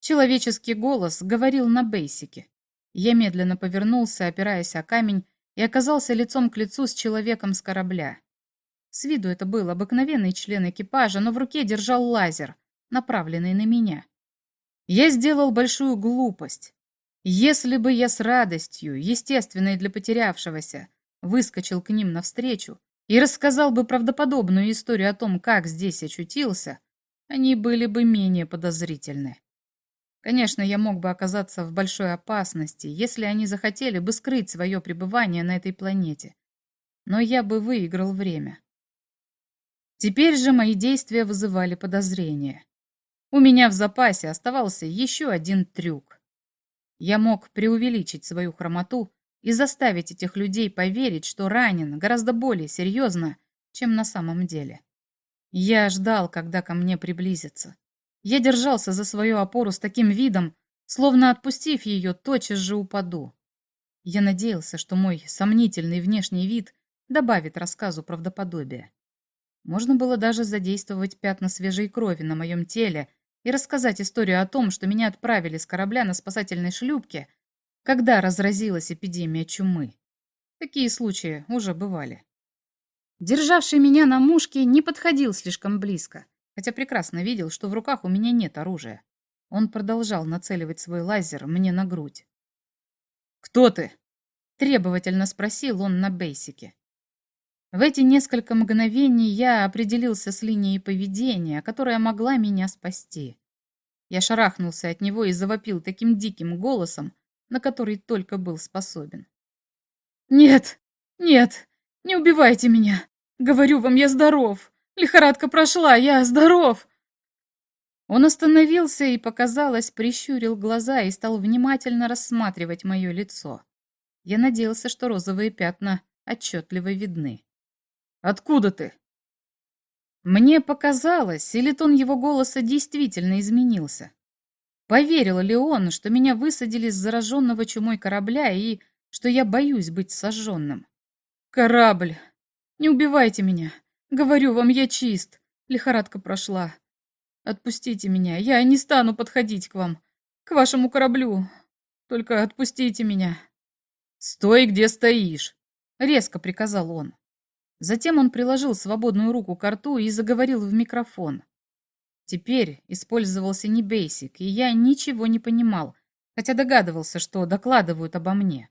Человеческий голос говорил на бейсике. Я медленно повернулся, опираясь о камень, и оказался лицом к лицу с человеком с корабля. С виду это был обыкновенный член экипажа, но в руке держал лазер, направленный на меня. Я сделал большую глупость. Если бы я с радостью, естественной для потерявшегося, выскочил к ним навстречу и рассказал бы правдоподобную историю о том, как здесь очутился, они были бы менее подозрительны. Конечно, я мог бы оказаться в большой опасности, если они захотели бы скрыть свое пребывание на этой планете. Но я бы выиграл время. Теперь же мои действия вызывали подозрения. У меня в запасе оставался еще один трюк. Я мог преувеличить свою хромоту и заставить этих людей поверить, что ранен гораздо более серьезно, чем на самом деле. Я ждал, когда ко мне приблизится. Я держался за свою опору с таким видом, словно отпустив ее, тотчас же упаду. Я надеялся, что мой сомнительный внешний вид добавит рассказу правдоподобия. Можно было даже задействовать пятна свежей крови на моем теле и рассказать историю о том, что меня отправили с корабля на спасательной шлюпке, когда разразилась эпидемия чумы. Такие случаи уже бывали. Державший меня на мушке не подходил слишком близко, хотя прекрасно видел, что в руках у меня нет оружия. Он продолжал нацеливать свой лазер мне на грудь. «Кто ты?» — требовательно спросил он на бейсике. В эти несколько мгновений я определился с линией поведения, которая могла меня спасти. Я шарахнулся от него и завопил таким диким голосом, на который только был способен. «Нет, нет, не убивайте меня! Говорю вам, я здоров! Лихорадка прошла, я здоров!» Он остановился и, показалось, прищурил глаза и стал внимательно рассматривать мое лицо. Я надеялся, что розовые пятна отчетливо видны. Откуда ты?» Мне показалось, или тон его голоса действительно изменился. Поверил ли он, что меня высадили с зараженного чумой корабля и что я боюсь быть сожженным? «Корабль! Не убивайте меня! Говорю вам, я чист! Лихорадка прошла. Отпустите меня, я не стану подходить к вам, к вашему кораблю. Только отпустите меня!» «Стой, где стоишь!» — резко приказал он. Затем он приложил свободную руку к рту и заговорил в микрофон. Теперь использовался не бейсик, и я ничего не понимал, хотя догадывался, что докладывают обо мне.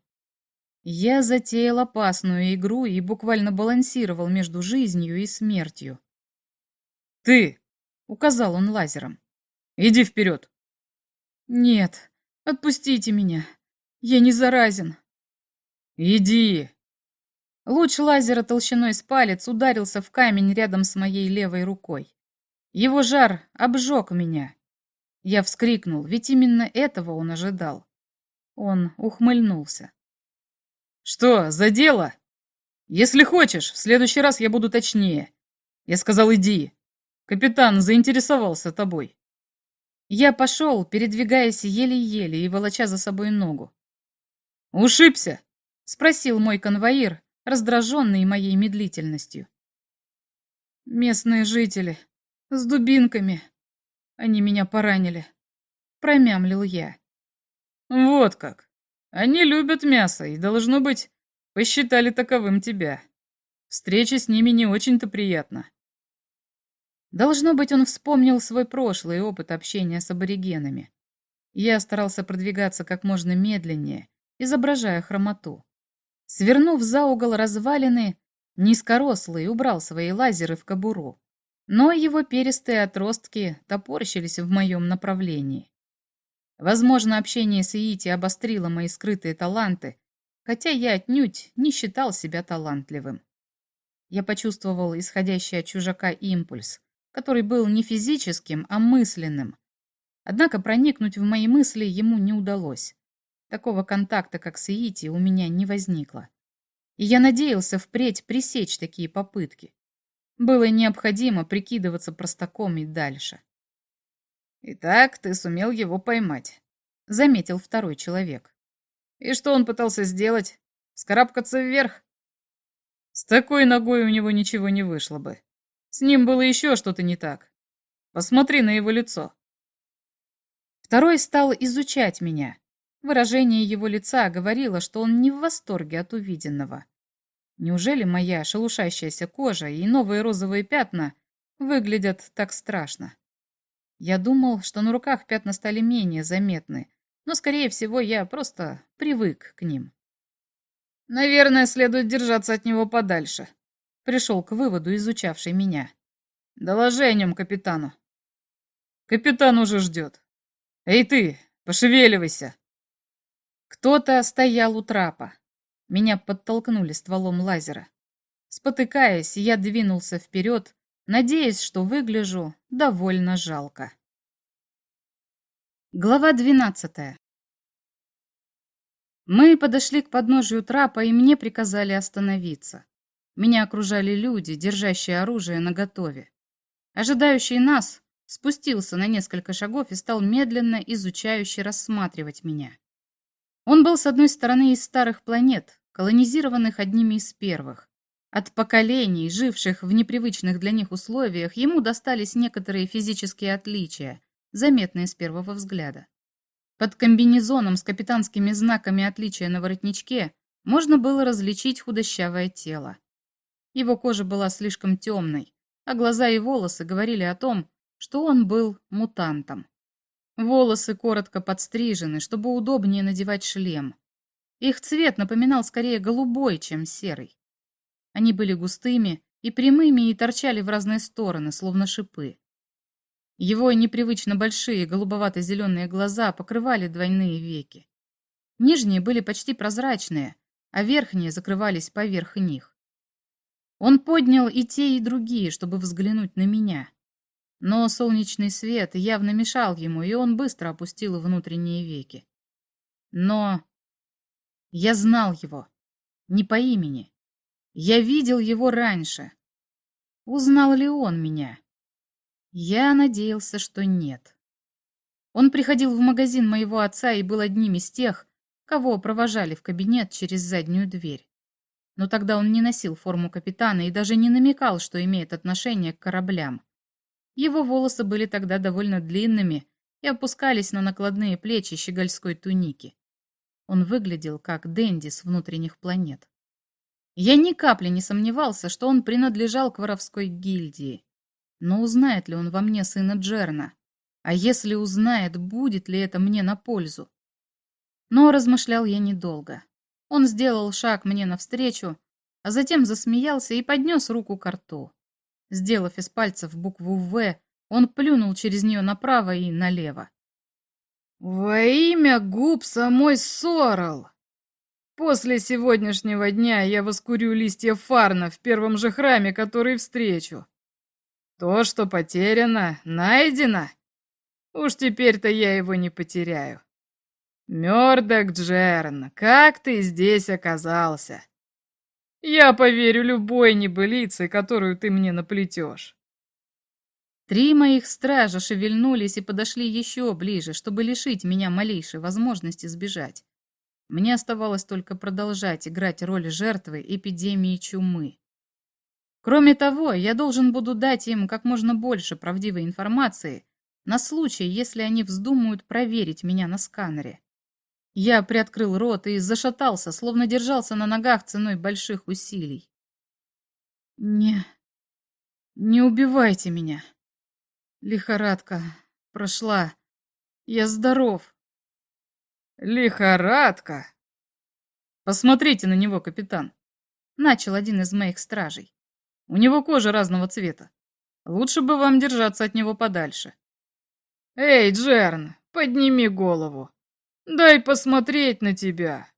Я затеял опасную игру и буквально балансировал между жизнью и смертью. «Ты!» — указал он лазером. «Иди вперед!» «Нет, отпустите меня. Я не заразен». «Иди!» Луч лазера толщиной с палец ударился в камень рядом с моей левой рукой. Его жар обжег меня. Я вскрикнул, ведь именно этого он ожидал. Он ухмыльнулся. «Что, за дело? Если хочешь, в следующий раз я буду точнее. Я сказал, иди. Капитан заинтересовался тобой». Я пошел, передвигаясь еле-еле и волоча за собой ногу. «Ушибся?» — спросил мой конвоир, раздраженный моей медлительностью. «Местные жители. С дубинками. Они меня поранили», — промямлил я. «Вот как. Они любят мясо и, должно быть, посчитали таковым тебя. Встреча с ними не очень-то приятна». Должно быть, он вспомнил свой прошлый опыт общения с аборигенами. Я старался продвигаться как можно медленнее, изображая хромоту. Свернув за угол развалины, низкорослый убрал свои лазеры в кобуру, но его перистые отростки топорщились в моем направлении. Возможно, общение с Иити обострило мои скрытые таланты, хотя я отнюдь не считал себя талантливым. Я почувствовал исходящий от чужака импульс, который был не физическим, а мысленным. Однако проникнуть в мои мысли ему не удалось. Такого контакта, как с Иити, у меня не возникло. И я надеялся впредь пресечь такие попытки. Было необходимо прикидываться простаком и дальше. «Итак, ты сумел его поймать», — заметил второй человек. «И что он пытался сделать? Скарабкаться вверх?» «С такой ногой у него ничего не вышло бы. С ним было еще что-то не так. Посмотри на его лицо. Второй стал изучать меня. Выражение его лица говорило, что он не в восторге от увиденного. Неужели моя шелушащаяся кожа и новые розовые пятна выглядят так страшно? Я думал, что на руках пятна стали менее заметны, но, скорее всего, я просто привык к ним. Наверное, следует держаться от него подальше, Пришел к выводу изучавший меня. Доложи о нем капитану. Капитан уже ждет. Эй ты, пошевеливайся. Кто-то стоял у трапа. Меня подтолкнули стволом лазера. Спотыкаясь, я двинулся вперед, надеясь, что выгляжу довольно жалко. Глава двенадцатая. Мы подошли к подножию трапа, и мне приказали остановиться. Меня окружали люди, держащие оружие наготове. Ожидающий нас спустился на несколько шагов и стал медленно изучающе рассматривать меня. Он был, с одной стороны, из старых планет, колонизированных одними из первых. От поколений, живших в непривычных для них условиях, ему достались некоторые физические отличия, заметные с первого взгляда. Под комбинезоном с капитанскими знаками отличия на воротничке можно было различить худощавое тело. Его кожа была слишком темной, а глаза и волосы говорили о том, что он был мутантом. Волосы коротко подстрижены, чтобы удобнее надевать шлем. Их цвет напоминал скорее голубой, чем серый. Они были густыми и прямыми и торчали в разные стороны, словно шипы. Его непривычно большие голубовато-зеленые глаза покрывали двойные веки. Нижние были почти прозрачные, а верхние закрывались поверх них. Он поднял и те, и другие, чтобы взглянуть на меня. Но солнечный свет явно мешал ему, и он быстро опустил внутренние веки. Но я знал его. Не по имени. Я видел его раньше. Узнал ли он меня? Я надеялся, что нет. Он приходил в магазин моего отца и был одним из тех, кого провожали в кабинет через заднюю дверь. Но тогда он не носил форму капитана и даже не намекал, что имеет отношение к кораблям. Его волосы были тогда довольно длинными и опускались на накладные плечи щегольской туники. Он выглядел как Дэнди с внутренних планет. Я ни капли не сомневался, что он принадлежал к воровской гильдии. Но узнает ли он во мне сына Джерна? А если узнает, будет ли это мне на пользу? Но размышлял я недолго. Он сделал шаг мне навстречу, а затем засмеялся и поднес руку к рту. Сделав из пальцев букву «В», он плюнул через нее направо и налево. «Во имя губ самой Сорал! После сегодняшнего дня я воскурю листья фарна в первом же храме, который встречу. То, что потеряно, найдено. Уж теперь-то я его не потеряю. Мёрдок Джерн, как ты здесь оказался? Я поверю любой небылице, которую ты мне наплетешь. Три моих стража шевельнулись и подошли еще ближе, чтобы лишить меня малейшей возможности сбежать. Мне оставалось только продолжать играть роль жертвы эпидемии чумы. Кроме того, я должен буду дать им как можно больше правдивой информации на случай, если они вздумают проверить меня на сканере. Я приоткрыл рот и зашатался, словно держался на ногах ценой больших усилий. «Не... не убивайте меня. Лихорадка прошла. Я здоров». «Лихорадка?» «Посмотрите на него, капитан», — начал один из моих стражей. «У него кожа разного цвета. Лучше бы вам держаться от него подальше». «Эй, Джерн, подними голову!» Дай посмотреть на тебя!»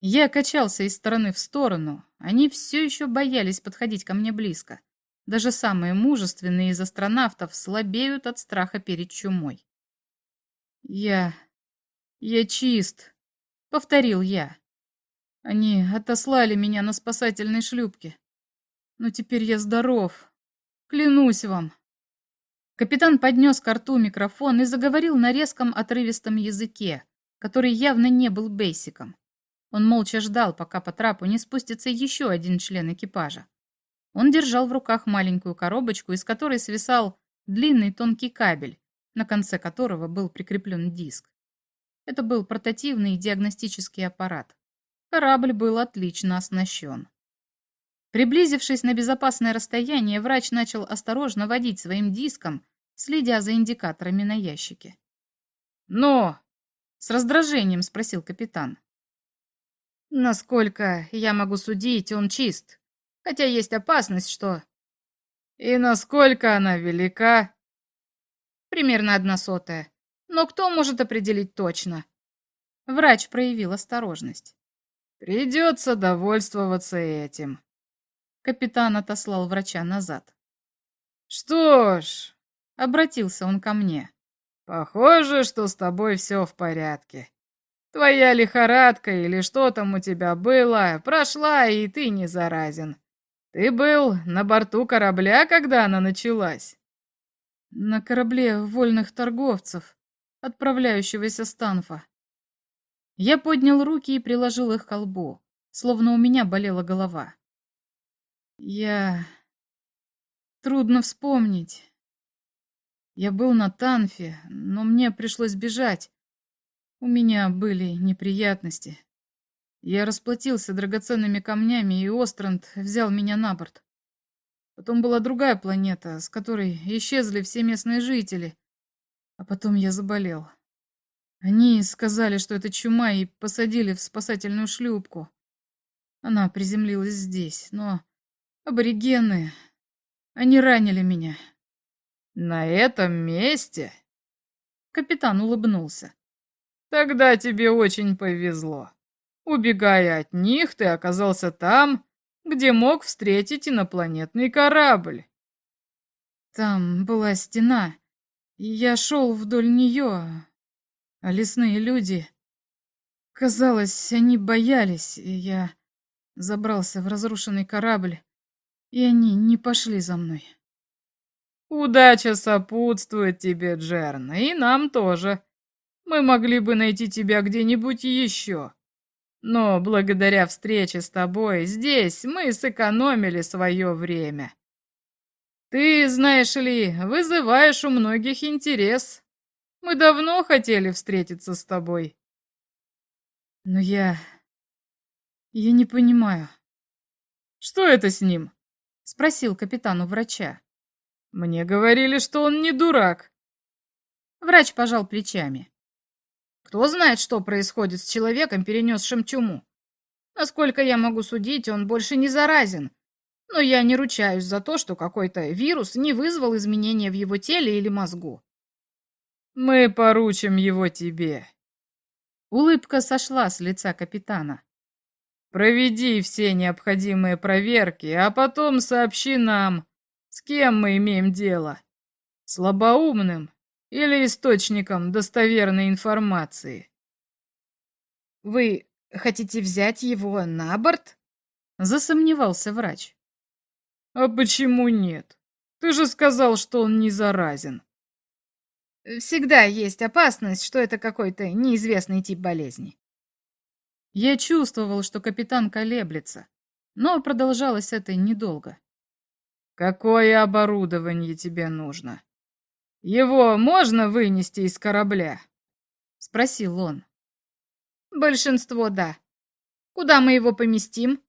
Я качался из стороны в сторону. Они все еще боялись подходить ко мне близко. Даже самые мужественные из астронавтов слабеют от страха перед чумой. «Я... я чист», — повторил я. Они отослали меня на спасательной шлюпке. Но теперь я здоров. Клянусь вам. Капитан поднес к рту микрофон и заговорил на резком отрывистом языке, который явно не был бейсиком. Он молча ждал, пока по трапу не спустится еще один член экипажа. Он держал в руках маленькую коробочку, из которой свисал длинный тонкий кабель, на конце которого был прикреплен диск. Это был портативный диагностический аппарат. Корабль был отлично оснащен. Приблизившись на безопасное расстояние, врач начал осторожно водить своим диском следя за индикаторами на ящике. «Но!» — с раздражением спросил капитан. «Насколько я могу судить, он чист, хотя есть опасность, что...» «И насколько она велика?» «Примерно одна сотая. Но кто может определить точно?» Врач проявил осторожность. «Придется довольствоваться этим». Капитан отослал врача назад. «Что ж, Обратился он ко мне. «Похоже, что с тобой все в порядке. Твоя лихорадка или что там у тебя было, прошла, и ты не заразен. Ты был на борту корабля, когда она началась?» «На корабле вольных торговцев, отправляющегося с Танфа». Я поднял руки и приложил их к колбу, словно у меня болела голова. «Я... Трудно вспомнить. Я был на Танфе, но мне пришлось бежать. У меня были неприятности. Я расплатился драгоценными камнями, и Остранд взял меня на борт. Потом была другая планета, с которой исчезли все местные жители. А потом я заболел. Они сказали, что это чума, и посадили в спасательную шлюпку. Она приземлилась здесь, но аборигены... Они ранили меня, «На этом месте?» Капитан улыбнулся. «Тогда тебе очень повезло. Убегая от них, ты оказался там, где мог встретить инопланетный корабль». Там была стена, я шел вдоль нее, а лесные люди... Казалось, они боялись, и я забрался в разрушенный корабль, и они не пошли за мной. Удача сопутствует тебе, Джерн, и нам тоже. Мы могли бы найти тебя где-нибудь еще. Но благодаря встрече с тобой здесь мы сэкономили свое время. Ты, знаешь ли, вызываешь у многих интерес. Мы давно хотели встретиться с тобой. Но я... Я не понимаю. Что это с ним? Спросил капитан у врача. Мне говорили, что он не дурак. Врач пожал плечами. Кто знает, что происходит с человеком, перенесшим чуму. Насколько я могу судить, он больше не заразен. Но я не ручаюсь за то, что какой-то вирус не вызвал изменения в его теле или мозгу. Мы поручим его тебе. Улыбка сошла с лица капитана. Проведи все необходимые проверки, а потом сообщи нам, с кем мы имеем дело. Слабоумным или источником достоверной информации. Вы хотите взять его на борт? Засомневался врач. А почему нет? Ты же сказал, что он не заразен. Всегда есть опасность, что это какой-то неизвестный тип болезни. Я чувствовал, что капитан колеблется, но продолжалось это недолго. Какое оборудование тебе нужно? Его можно вынести из корабля? Спросил он. Большинство да. Куда мы его поместим?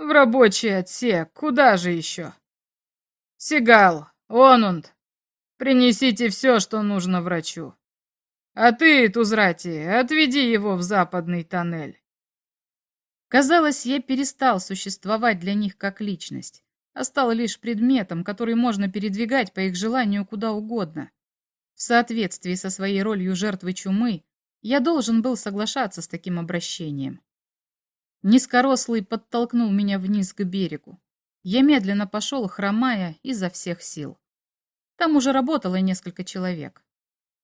В рабочий отсек. Куда же еще? Сигал, Онунд, принесите все, что нужно врачу. А ты, Тузрати, отведи его в западный тоннель. Казалось, я перестал существовать для них как личность, а стал лишь предметом, который можно передвигать по их желанию куда угодно. В соответствии со своей ролью жертвы чумы, я должен был соглашаться с таким обращением. Низкорослый подтолкнул меня вниз к берегу. Я медленно пошел, хромая изо всех сил. Там уже работало несколько человек.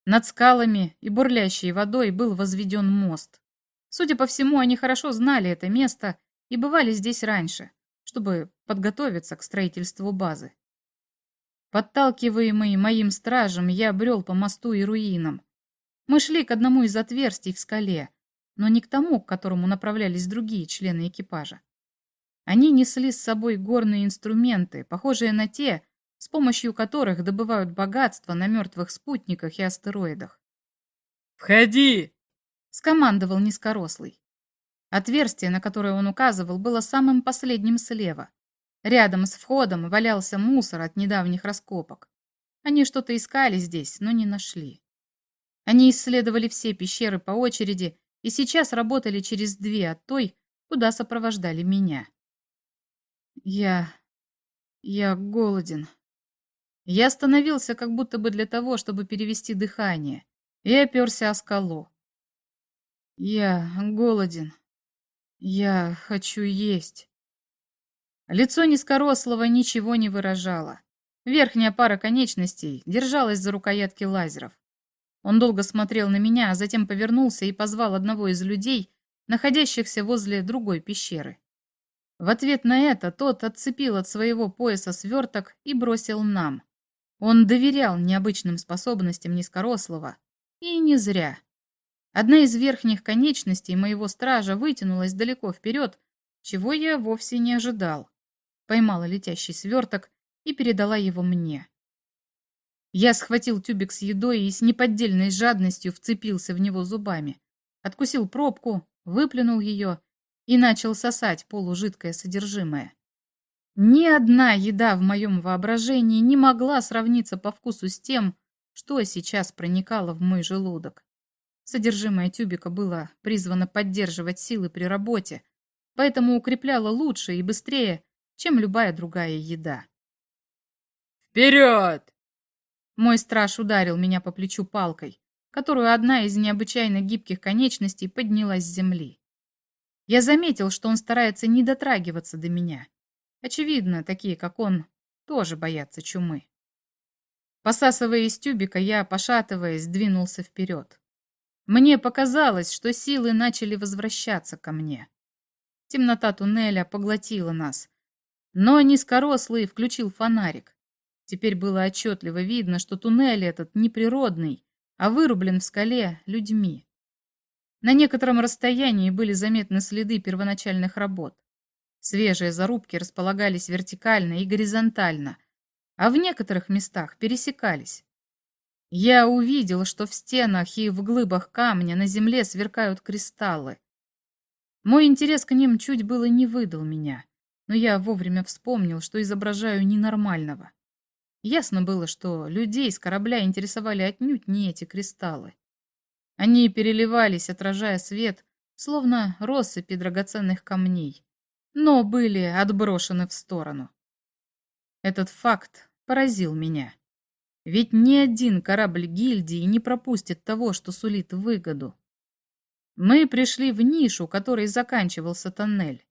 Над скалами и бурлящей водой был возведен мост. Судя по всему, они хорошо знали это место и бывали здесь раньше, чтобы подготовиться к строительству базы. Подталкиваемый моим стражем, я брел по мосту и руинам. Мы шли к одному из отверстий в скале, но не к тому, к которому направлялись другие члены экипажа. Они несли с собой горные инструменты, похожие на те, с помощью которых добывают богатство на мертвых спутниках и астероидах. «Входи!» — скомандовал низкорослый. Отверстие, на которое он указывал, было самым последним слева. Рядом с входом валялся мусор от недавних раскопок. Они что-то искали здесь, но не нашли. Они исследовали все пещеры по очереди и сейчас работали через две от той, куда сопровождали меня. Я... я голоден. Я остановился как будто бы для того, чтобы перевести дыхание, и оперся о скалу. Я голоден. Я хочу есть. Лицо низкорослого ничего не выражало. Верхняя пара конечностей держалась за рукоятки лазеров. Он долго смотрел на меня, а затем повернулся и позвал одного из людей, находящихся возле другой пещеры. В ответ на это тот отцепил от своего пояса сверток и бросил нам. Он доверял необычным способностям низкорослого. И не зря. Одна из верхних конечностей моего стража вытянулась далеко вперед, чего я вовсе не ожидал. Поймала летящий сверток и передала его мне. Я схватил тюбик с едой и с неподдельной жадностью вцепился в него зубами. Откусил пробку, выплюнул ее и начал сосать полужидкое содержимое. Ни одна еда в моем воображении не могла сравниться по вкусу с тем, что сейчас проникало в мой желудок. Содержимое тюбика было призвано поддерживать силы при работе, поэтому укрепляло лучше и быстрее, чем любая другая еда. «Вперед!» Мой страж ударил меня по плечу палкой, которую одна из необычайно гибких конечностей поднялась с земли. Я заметил, что он старается не дотрагиваться до меня. Очевидно, такие, как он, тоже боятся чумы. Посасывая из тюбика, я, пошатываясь, двинулся вперед. Мне показалось, что силы начали возвращаться ко мне. Темнота туннеля поглотила нас. Но низкорослый включил фонарик. Теперь было отчетливо видно, что туннель этот не природный, а вырублен в скале людьми. На некотором расстоянии были заметны следы первоначальных работ. Свежие зарубки располагались вертикально и горизонтально, а в некоторых местах пересекались. Я увидел, что в стенах и в глыбах камня на земле сверкают кристаллы. Мой интерес к ним чуть было не выдал меня, но я вовремя вспомнил, что изображаю ненормального. Ясно было, что людей с корабля интересовали отнюдь не эти кристаллы. Они переливались, отражая свет, словно россыпи драгоценных камней, но были отброшены в сторону. Этот факт поразил меня. Ведь ни один корабль гильдии не пропустит того, что сулит выгоду. Мы пришли в нишу, которой заканчивался тоннель.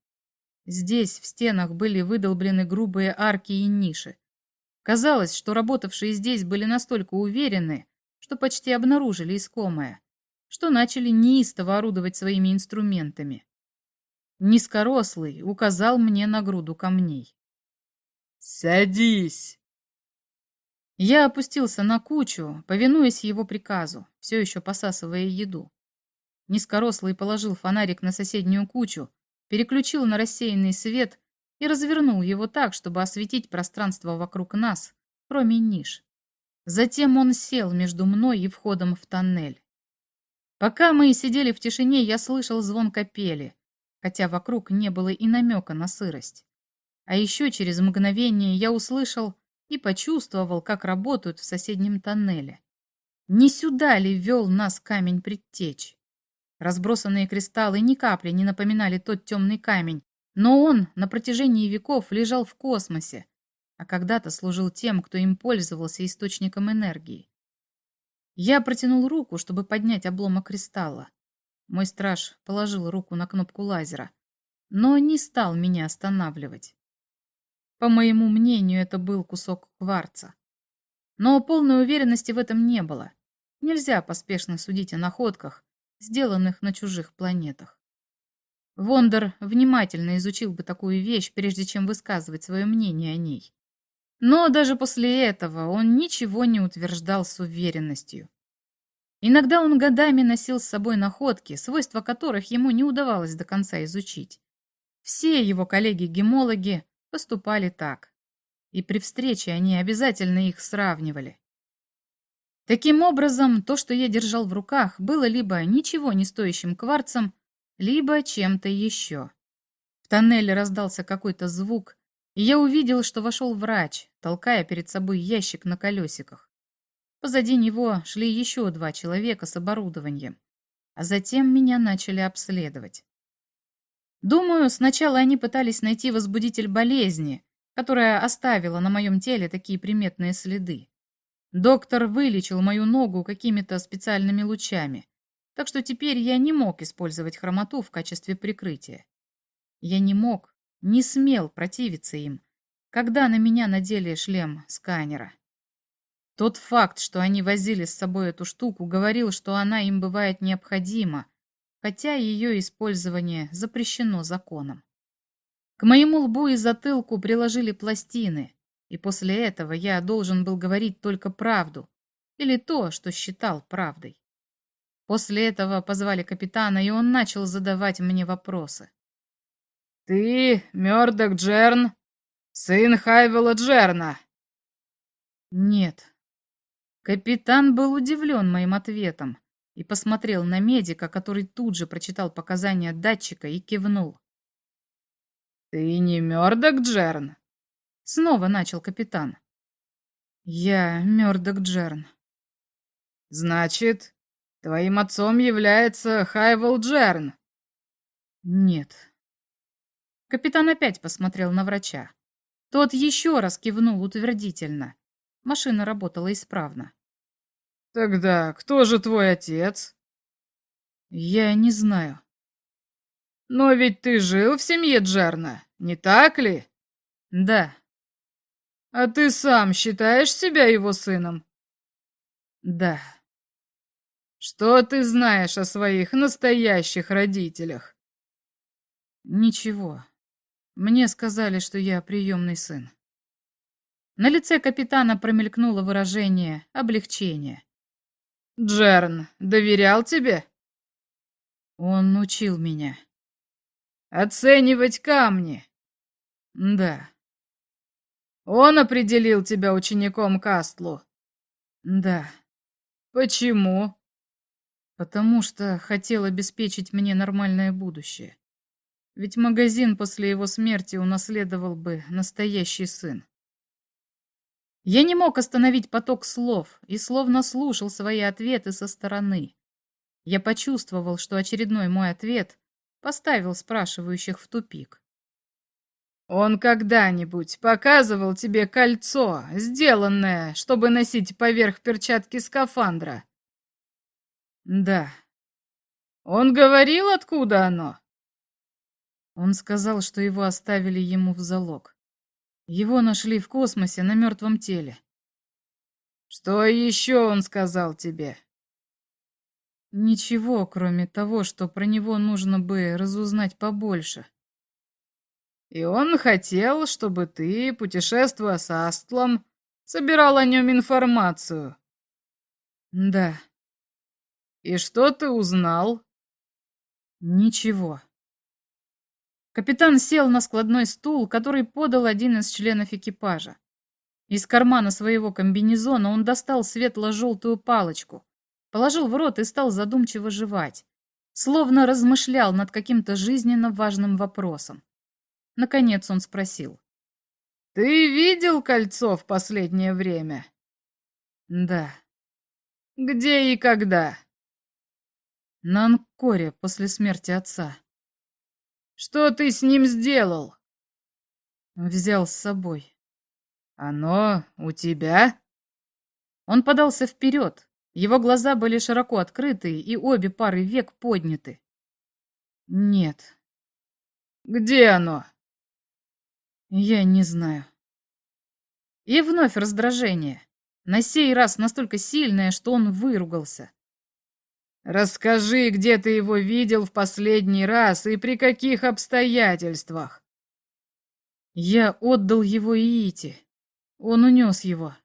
Здесь в стенах были выдолблены грубые арки и ниши. Казалось, что работавшие здесь были настолько уверены, что почти обнаружили искомое, что начали неистово орудовать своими инструментами. Низкорослый указал мне на груду камней. «Садись!» Я опустился на кучу, повинуясь его приказу, все еще посасывая еду. Низкорослый положил фонарик на соседнюю кучу, переключил на рассеянный свет и развернул его так, чтобы осветить пространство вокруг нас, кроме ниш. Затем он сел между мной и входом в тоннель. Пока мы сидели в тишине, я слышал звон капели, хотя вокруг не было и намека на сырость. А еще через мгновение я услышал и почувствовал, как работают в соседнем тоннеле. Не сюда ли вел нас камень предтечь? Разбросанные кристаллы ни капли не напоминали тот темный камень, но он на протяжении веков лежал в космосе, а когда-то служил тем, кто им пользовался источником энергии. Я протянул руку, чтобы поднять обломок кристалла. Мой страж положил руку на кнопку лазера, но не стал меня останавливать. По моему мнению, это был кусок кварца. Но полной уверенности в этом не было. Нельзя поспешно судить о находках, сделанных на чужих планетах. Вондер внимательно изучил бы такую вещь, прежде чем высказывать свое мнение о ней. Но даже после этого он ничего не утверждал с уверенностью. Иногда он годами носил с собой находки, свойства которых ему не удавалось до конца изучить. Все его коллеги-гемологи поступали так. И при встрече они обязательно их сравнивали. Таким образом, то, что я держал в руках, было либо ничего не стоящим кварцем, либо чем-то еще. В тоннеле раздался какой-то звук, и я увидел, что вошел врач, толкая перед собой ящик на колесиках. Позади него шли еще два человека с оборудованием, а затем меня начали обследовать. Думаю, сначала они пытались найти возбудитель болезни, которая оставила на моем теле такие приметные следы. Доктор вылечил мою ногу какими-то специальными лучами, так что теперь я не мог использовать хромоту в качестве прикрытия. Я не мог, не смел противиться им, когда на меня надели шлем сканера. Тот факт, что они возили с собой эту штуку, говорил, что она им бывает необходима, хотя ее использование запрещено законом. К моему лбу и затылку приложили пластины, и после этого я должен был говорить только правду или то, что считал правдой. После этого позвали капитана, и он начал задавать мне вопросы. «Ты Мёрдок Джерн? Сын Хайвела Джерна?» «Нет». Капитан был удивлен моим ответом и посмотрел на медика, который тут же прочитал показания датчика и кивнул. «Ты не Мёрдок Джерн?» Снова начал капитан. Я Мёрдок Джерн. Значит, твоим отцом является Хайвел Джерн? Нет. Капитан опять посмотрел на врача. Тот еще раз кивнул утвердительно. Машина работала исправно. Тогда кто же твой отец? Я не знаю. Но ведь ты жил в семье Джерна, не так ли? Да. А ты сам считаешь себя его сыном? Да. Что ты знаешь о своих настоящих родителях? Ничего. Мне сказали, что я приемный сын. На лице капитана промелькнуло выражение облегчения. Джерн доверял тебе? Он учил меня. Оценивать камни? Да. Он определил тебя учеником Кастлу? Да. Почему? Потому что хотел обеспечить мне нормальное будущее. Ведь магазин после его смерти унаследовал бы настоящий сын. Я не мог остановить поток слов и словно слушал свои ответы со стороны. Я почувствовал, что очередной мой ответ поставил спрашивающих в тупик. «Он когда-нибудь показывал тебе кольцо, сделанное, чтобы носить поверх перчатки скафандра?» «Да». «Он говорил, откуда оно?» Он сказал, что его оставили ему в залог. Его нашли в космосе на мертвом теле. Что еще он сказал тебе? Ничего, кроме того, что про него нужно бы разузнать побольше. И он хотел, чтобы ты, путешествуя с Астлом, собирал о нем информацию. Да. И что ты узнал? Ничего. Капитан сел на складной стул, который подал один из членов экипажа. Из кармана своего комбинезона он достал светло-желтую палочку, положил в рот и стал задумчиво жевать, словно размышлял над каким-то жизненно важным вопросом. Наконец он спросил. «Ты видел кольцо в последнее время?» «Да». «Где и когда?» «На Анкоре после смерти отца». Что ты с ним сделал? Взял с собой. Оно у тебя? Он подался вперед. Его глаза были широко открыты, и обе пары век подняты. Нет. Где оно? Я не знаю. И вновь раздражение. На сей раз настолько сильное, что он выругался. Расскажи, где ты его видел в последний раз и при каких обстоятельствах. Я отдал его Иити. Он унес его.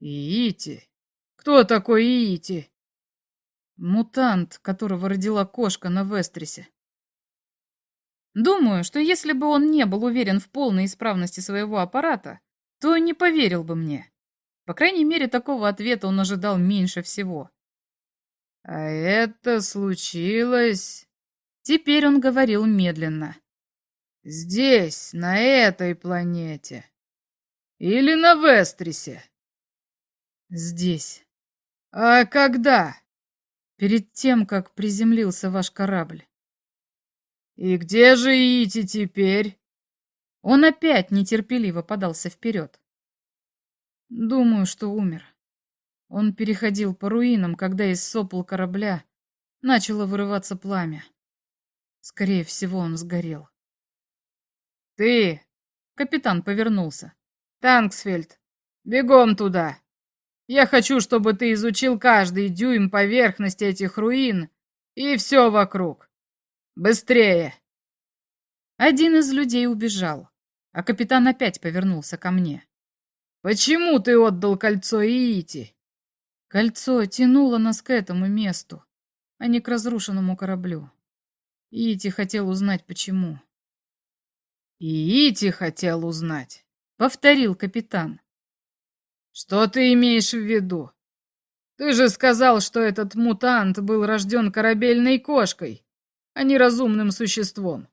Иити? Кто такой Иити? Мутант, которого родила кошка на Вестрисе. Думаю, что если бы он не был уверен в полной исправности своего аппарата, то не поверил бы мне. По крайней мере, такого ответа он ожидал меньше всего. А это случилось... Теперь он говорил медленно. Здесь, на этой планете. Или на Вестрисе. Здесь. А когда? Перед тем, как приземлился ваш корабль. И где же Ити теперь? Он опять нетерпеливо подался вперед. Думаю, что умер. Он переходил по руинам, когда из сопла корабля начало вырываться пламя. Скорее всего, он сгорел. «Ты!» — капитан повернулся. «Танксфельд, бегом туда! Я хочу, чтобы ты изучил каждый дюйм поверхности этих руин и все вокруг. Быстрее!» Один из людей убежал, а капитан опять повернулся ко мне. «Почему ты отдал кольцо Иити?» Кольцо тянуло нас к этому месту, а не к разрушенному кораблю. Ити хотел узнать, почему. И Ити хотел узнать, повторил капитан. Что ты имеешь в виду? Ты же сказал, что этот мутант был рожден корабельной кошкой, а не разумным существом.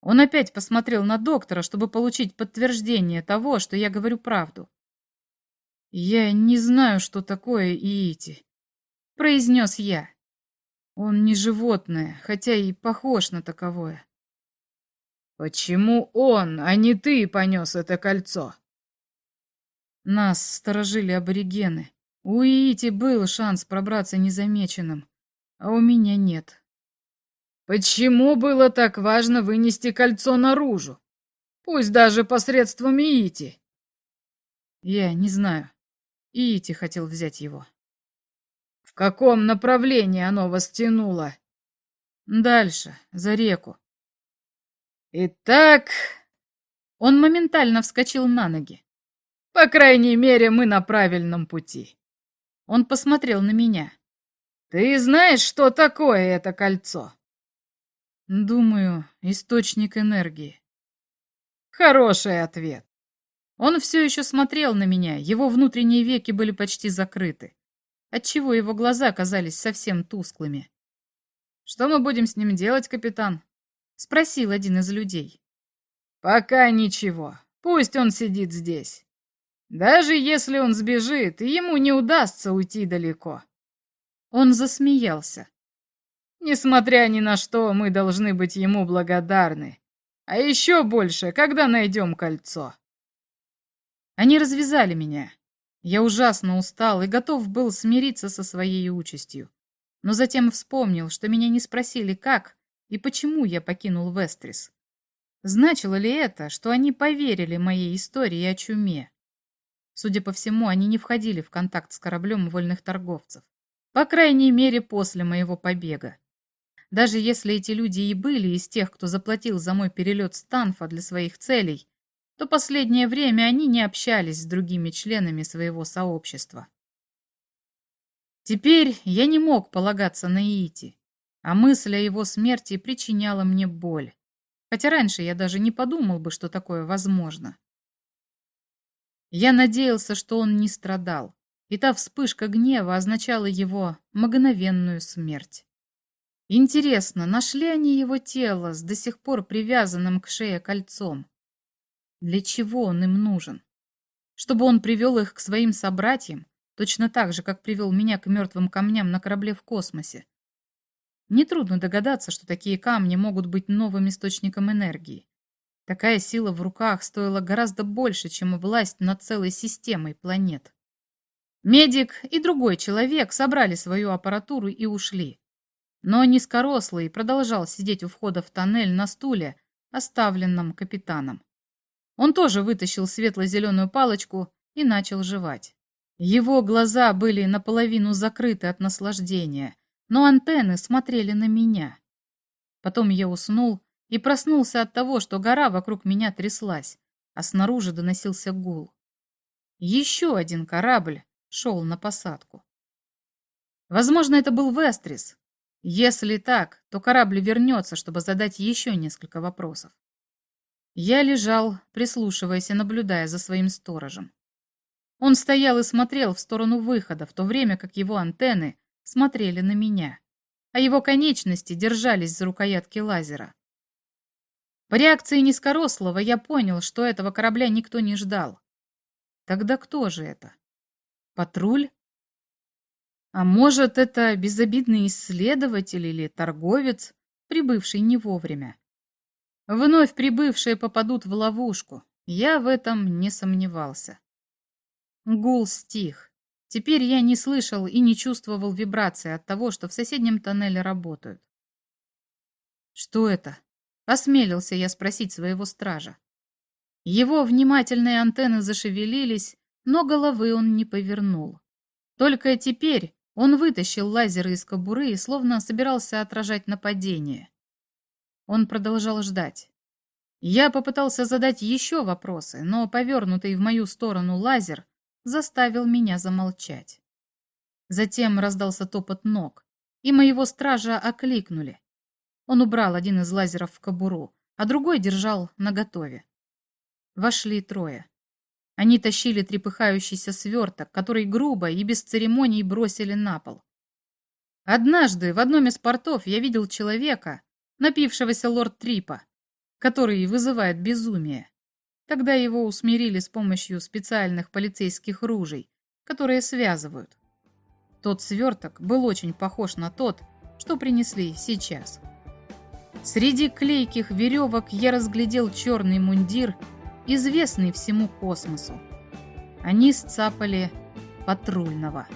Он опять посмотрел на доктора, чтобы получить подтверждение того, что я говорю правду. «Я не знаю, что такое Иити», — произнес я. «Он не животное, хотя и похож на таковое». «Почему он, а не ты, понес это кольцо?» Нас сторожили аборигены. У Иити был шанс пробраться незамеченным, а у меня нет. Почему было так важно вынести кольцо наружу? Пусть даже посредством Иити. Я не знаю. Иити хотел взять его. В каком направлении оно вас тянуло? Дальше, за реку. Итак... Он моментально вскочил на ноги. По крайней мере, мы на правильном пути. Он посмотрел на меня. Ты знаешь, что такое это кольцо? Думаю, источник энергии. Хороший ответ. Он все еще смотрел на меня, его внутренние веки были почти закрыты, отчего его глаза казались совсем тусклыми. «Что мы будем с ним делать, капитан?» — спросил один из людей. «Пока ничего. Пусть он сидит здесь. Даже если он сбежит, ему не удастся уйти далеко. Он засмеялся. Несмотря ни на что, мы должны быть ему благодарны. А еще больше, когда найдем кольцо. Они развязали меня. Я ужасно устал и готов был смириться со своей участью. Но затем вспомнил, что меня не спросили, как и почему я покинул Вестрис. Значило ли это, что они поверили моей истории о чуме? Судя по всему, они не входили в контакт с кораблем вольных торговцев. По крайней мере, после моего побега. Даже если эти люди и были из тех, кто заплатил за мой перелет Станфа для своих целей, то последнее время они не общались с другими членами своего сообщества. Теперь я не мог полагаться на Иити, а мысль о его смерти причиняла мне боль, хотя раньше я даже не подумал бы, что такое возможно. Я надеялся, что он не страдал, и та вспышка гнева означала его мгновенную смерть. Интересно, нашли они его тело с до сих пор привязанным к шее кольцом? Для чего он им нужен? Чтобы он привел их к своим собратьям, точно так же, как привел меня к мертвым камням на корабле в космосе. Нетрудно догадаться, что такие камни могут быть новым источником энергии. Такая сила в руках стоила гораздо больше, чем власть над целой системой планет. Медик и другой человек собрали свою аппаратуру и ушли. Но низкорослый продолжал сидеть у входа в тоннель на стуле, оставленном капитаном. Он тоже вытащил светло-зеленую палочку и начал жевать. Его глаза были наполовину закрыты от наслаждения, но антенны смотрели на меня. Потом я уснул и проснулся от того, что гора вокруг меня тряслась, а снаружи доносился гул. Еще один корабль шел на посадку. Возможно, это был Вестрис, если так, то корабль вернется, чтобы задать еще несколько вопросов. Я лежал, прислушиваясь и наблюдая за своим сторожем. Он стоял и смотрел в сторону выхода, в то время как его антенны смотрели на меня, а его конечности держались за рукоятки лазера. По реакции низкорослого я понял, что этого корабля никто не ждал. Тогда кто же это? Патруль? А может, это безобидный исследователь или торговец, прибывший не вовремя. Вновь прибывшие попадут в ловушку. Я в этом не сомневался. Гул стих. Теперь я не слышал и не чувствовал вибрации от того, что в соседнем тоннеле работают. «Что это?» — осмелился я спросить своего стража. Его внимательные антенны зашевелились, но головы он не повернул. Только теперь он вытащил лазеры из кобуры и словно собирался отражать нападение. Он продолжал ждать. Я попытался задать еще вопросы, но повернутый в мою сторону лазер заставил меня замолчать. Затем раздался топот ног, и моего стража окликнули. Он убрал один из лазеров в кобуру, а другой держал наготове. Вошли трое. Они тащили трепыхающийся сверток, который грубо и без церемоний бросили на пол. Однажды в одном из портов я видел человека, напившегося лорд Трипа, который вызывает безумие. Тогда его усмирили с помощью специальных полицейских ружей, которые связывают. Тот сверток был очень похож на тот, что принесли сейчас. Среди клейких веревок я разглядел черный мундир известный всему космосу. Они сцапали патрульного.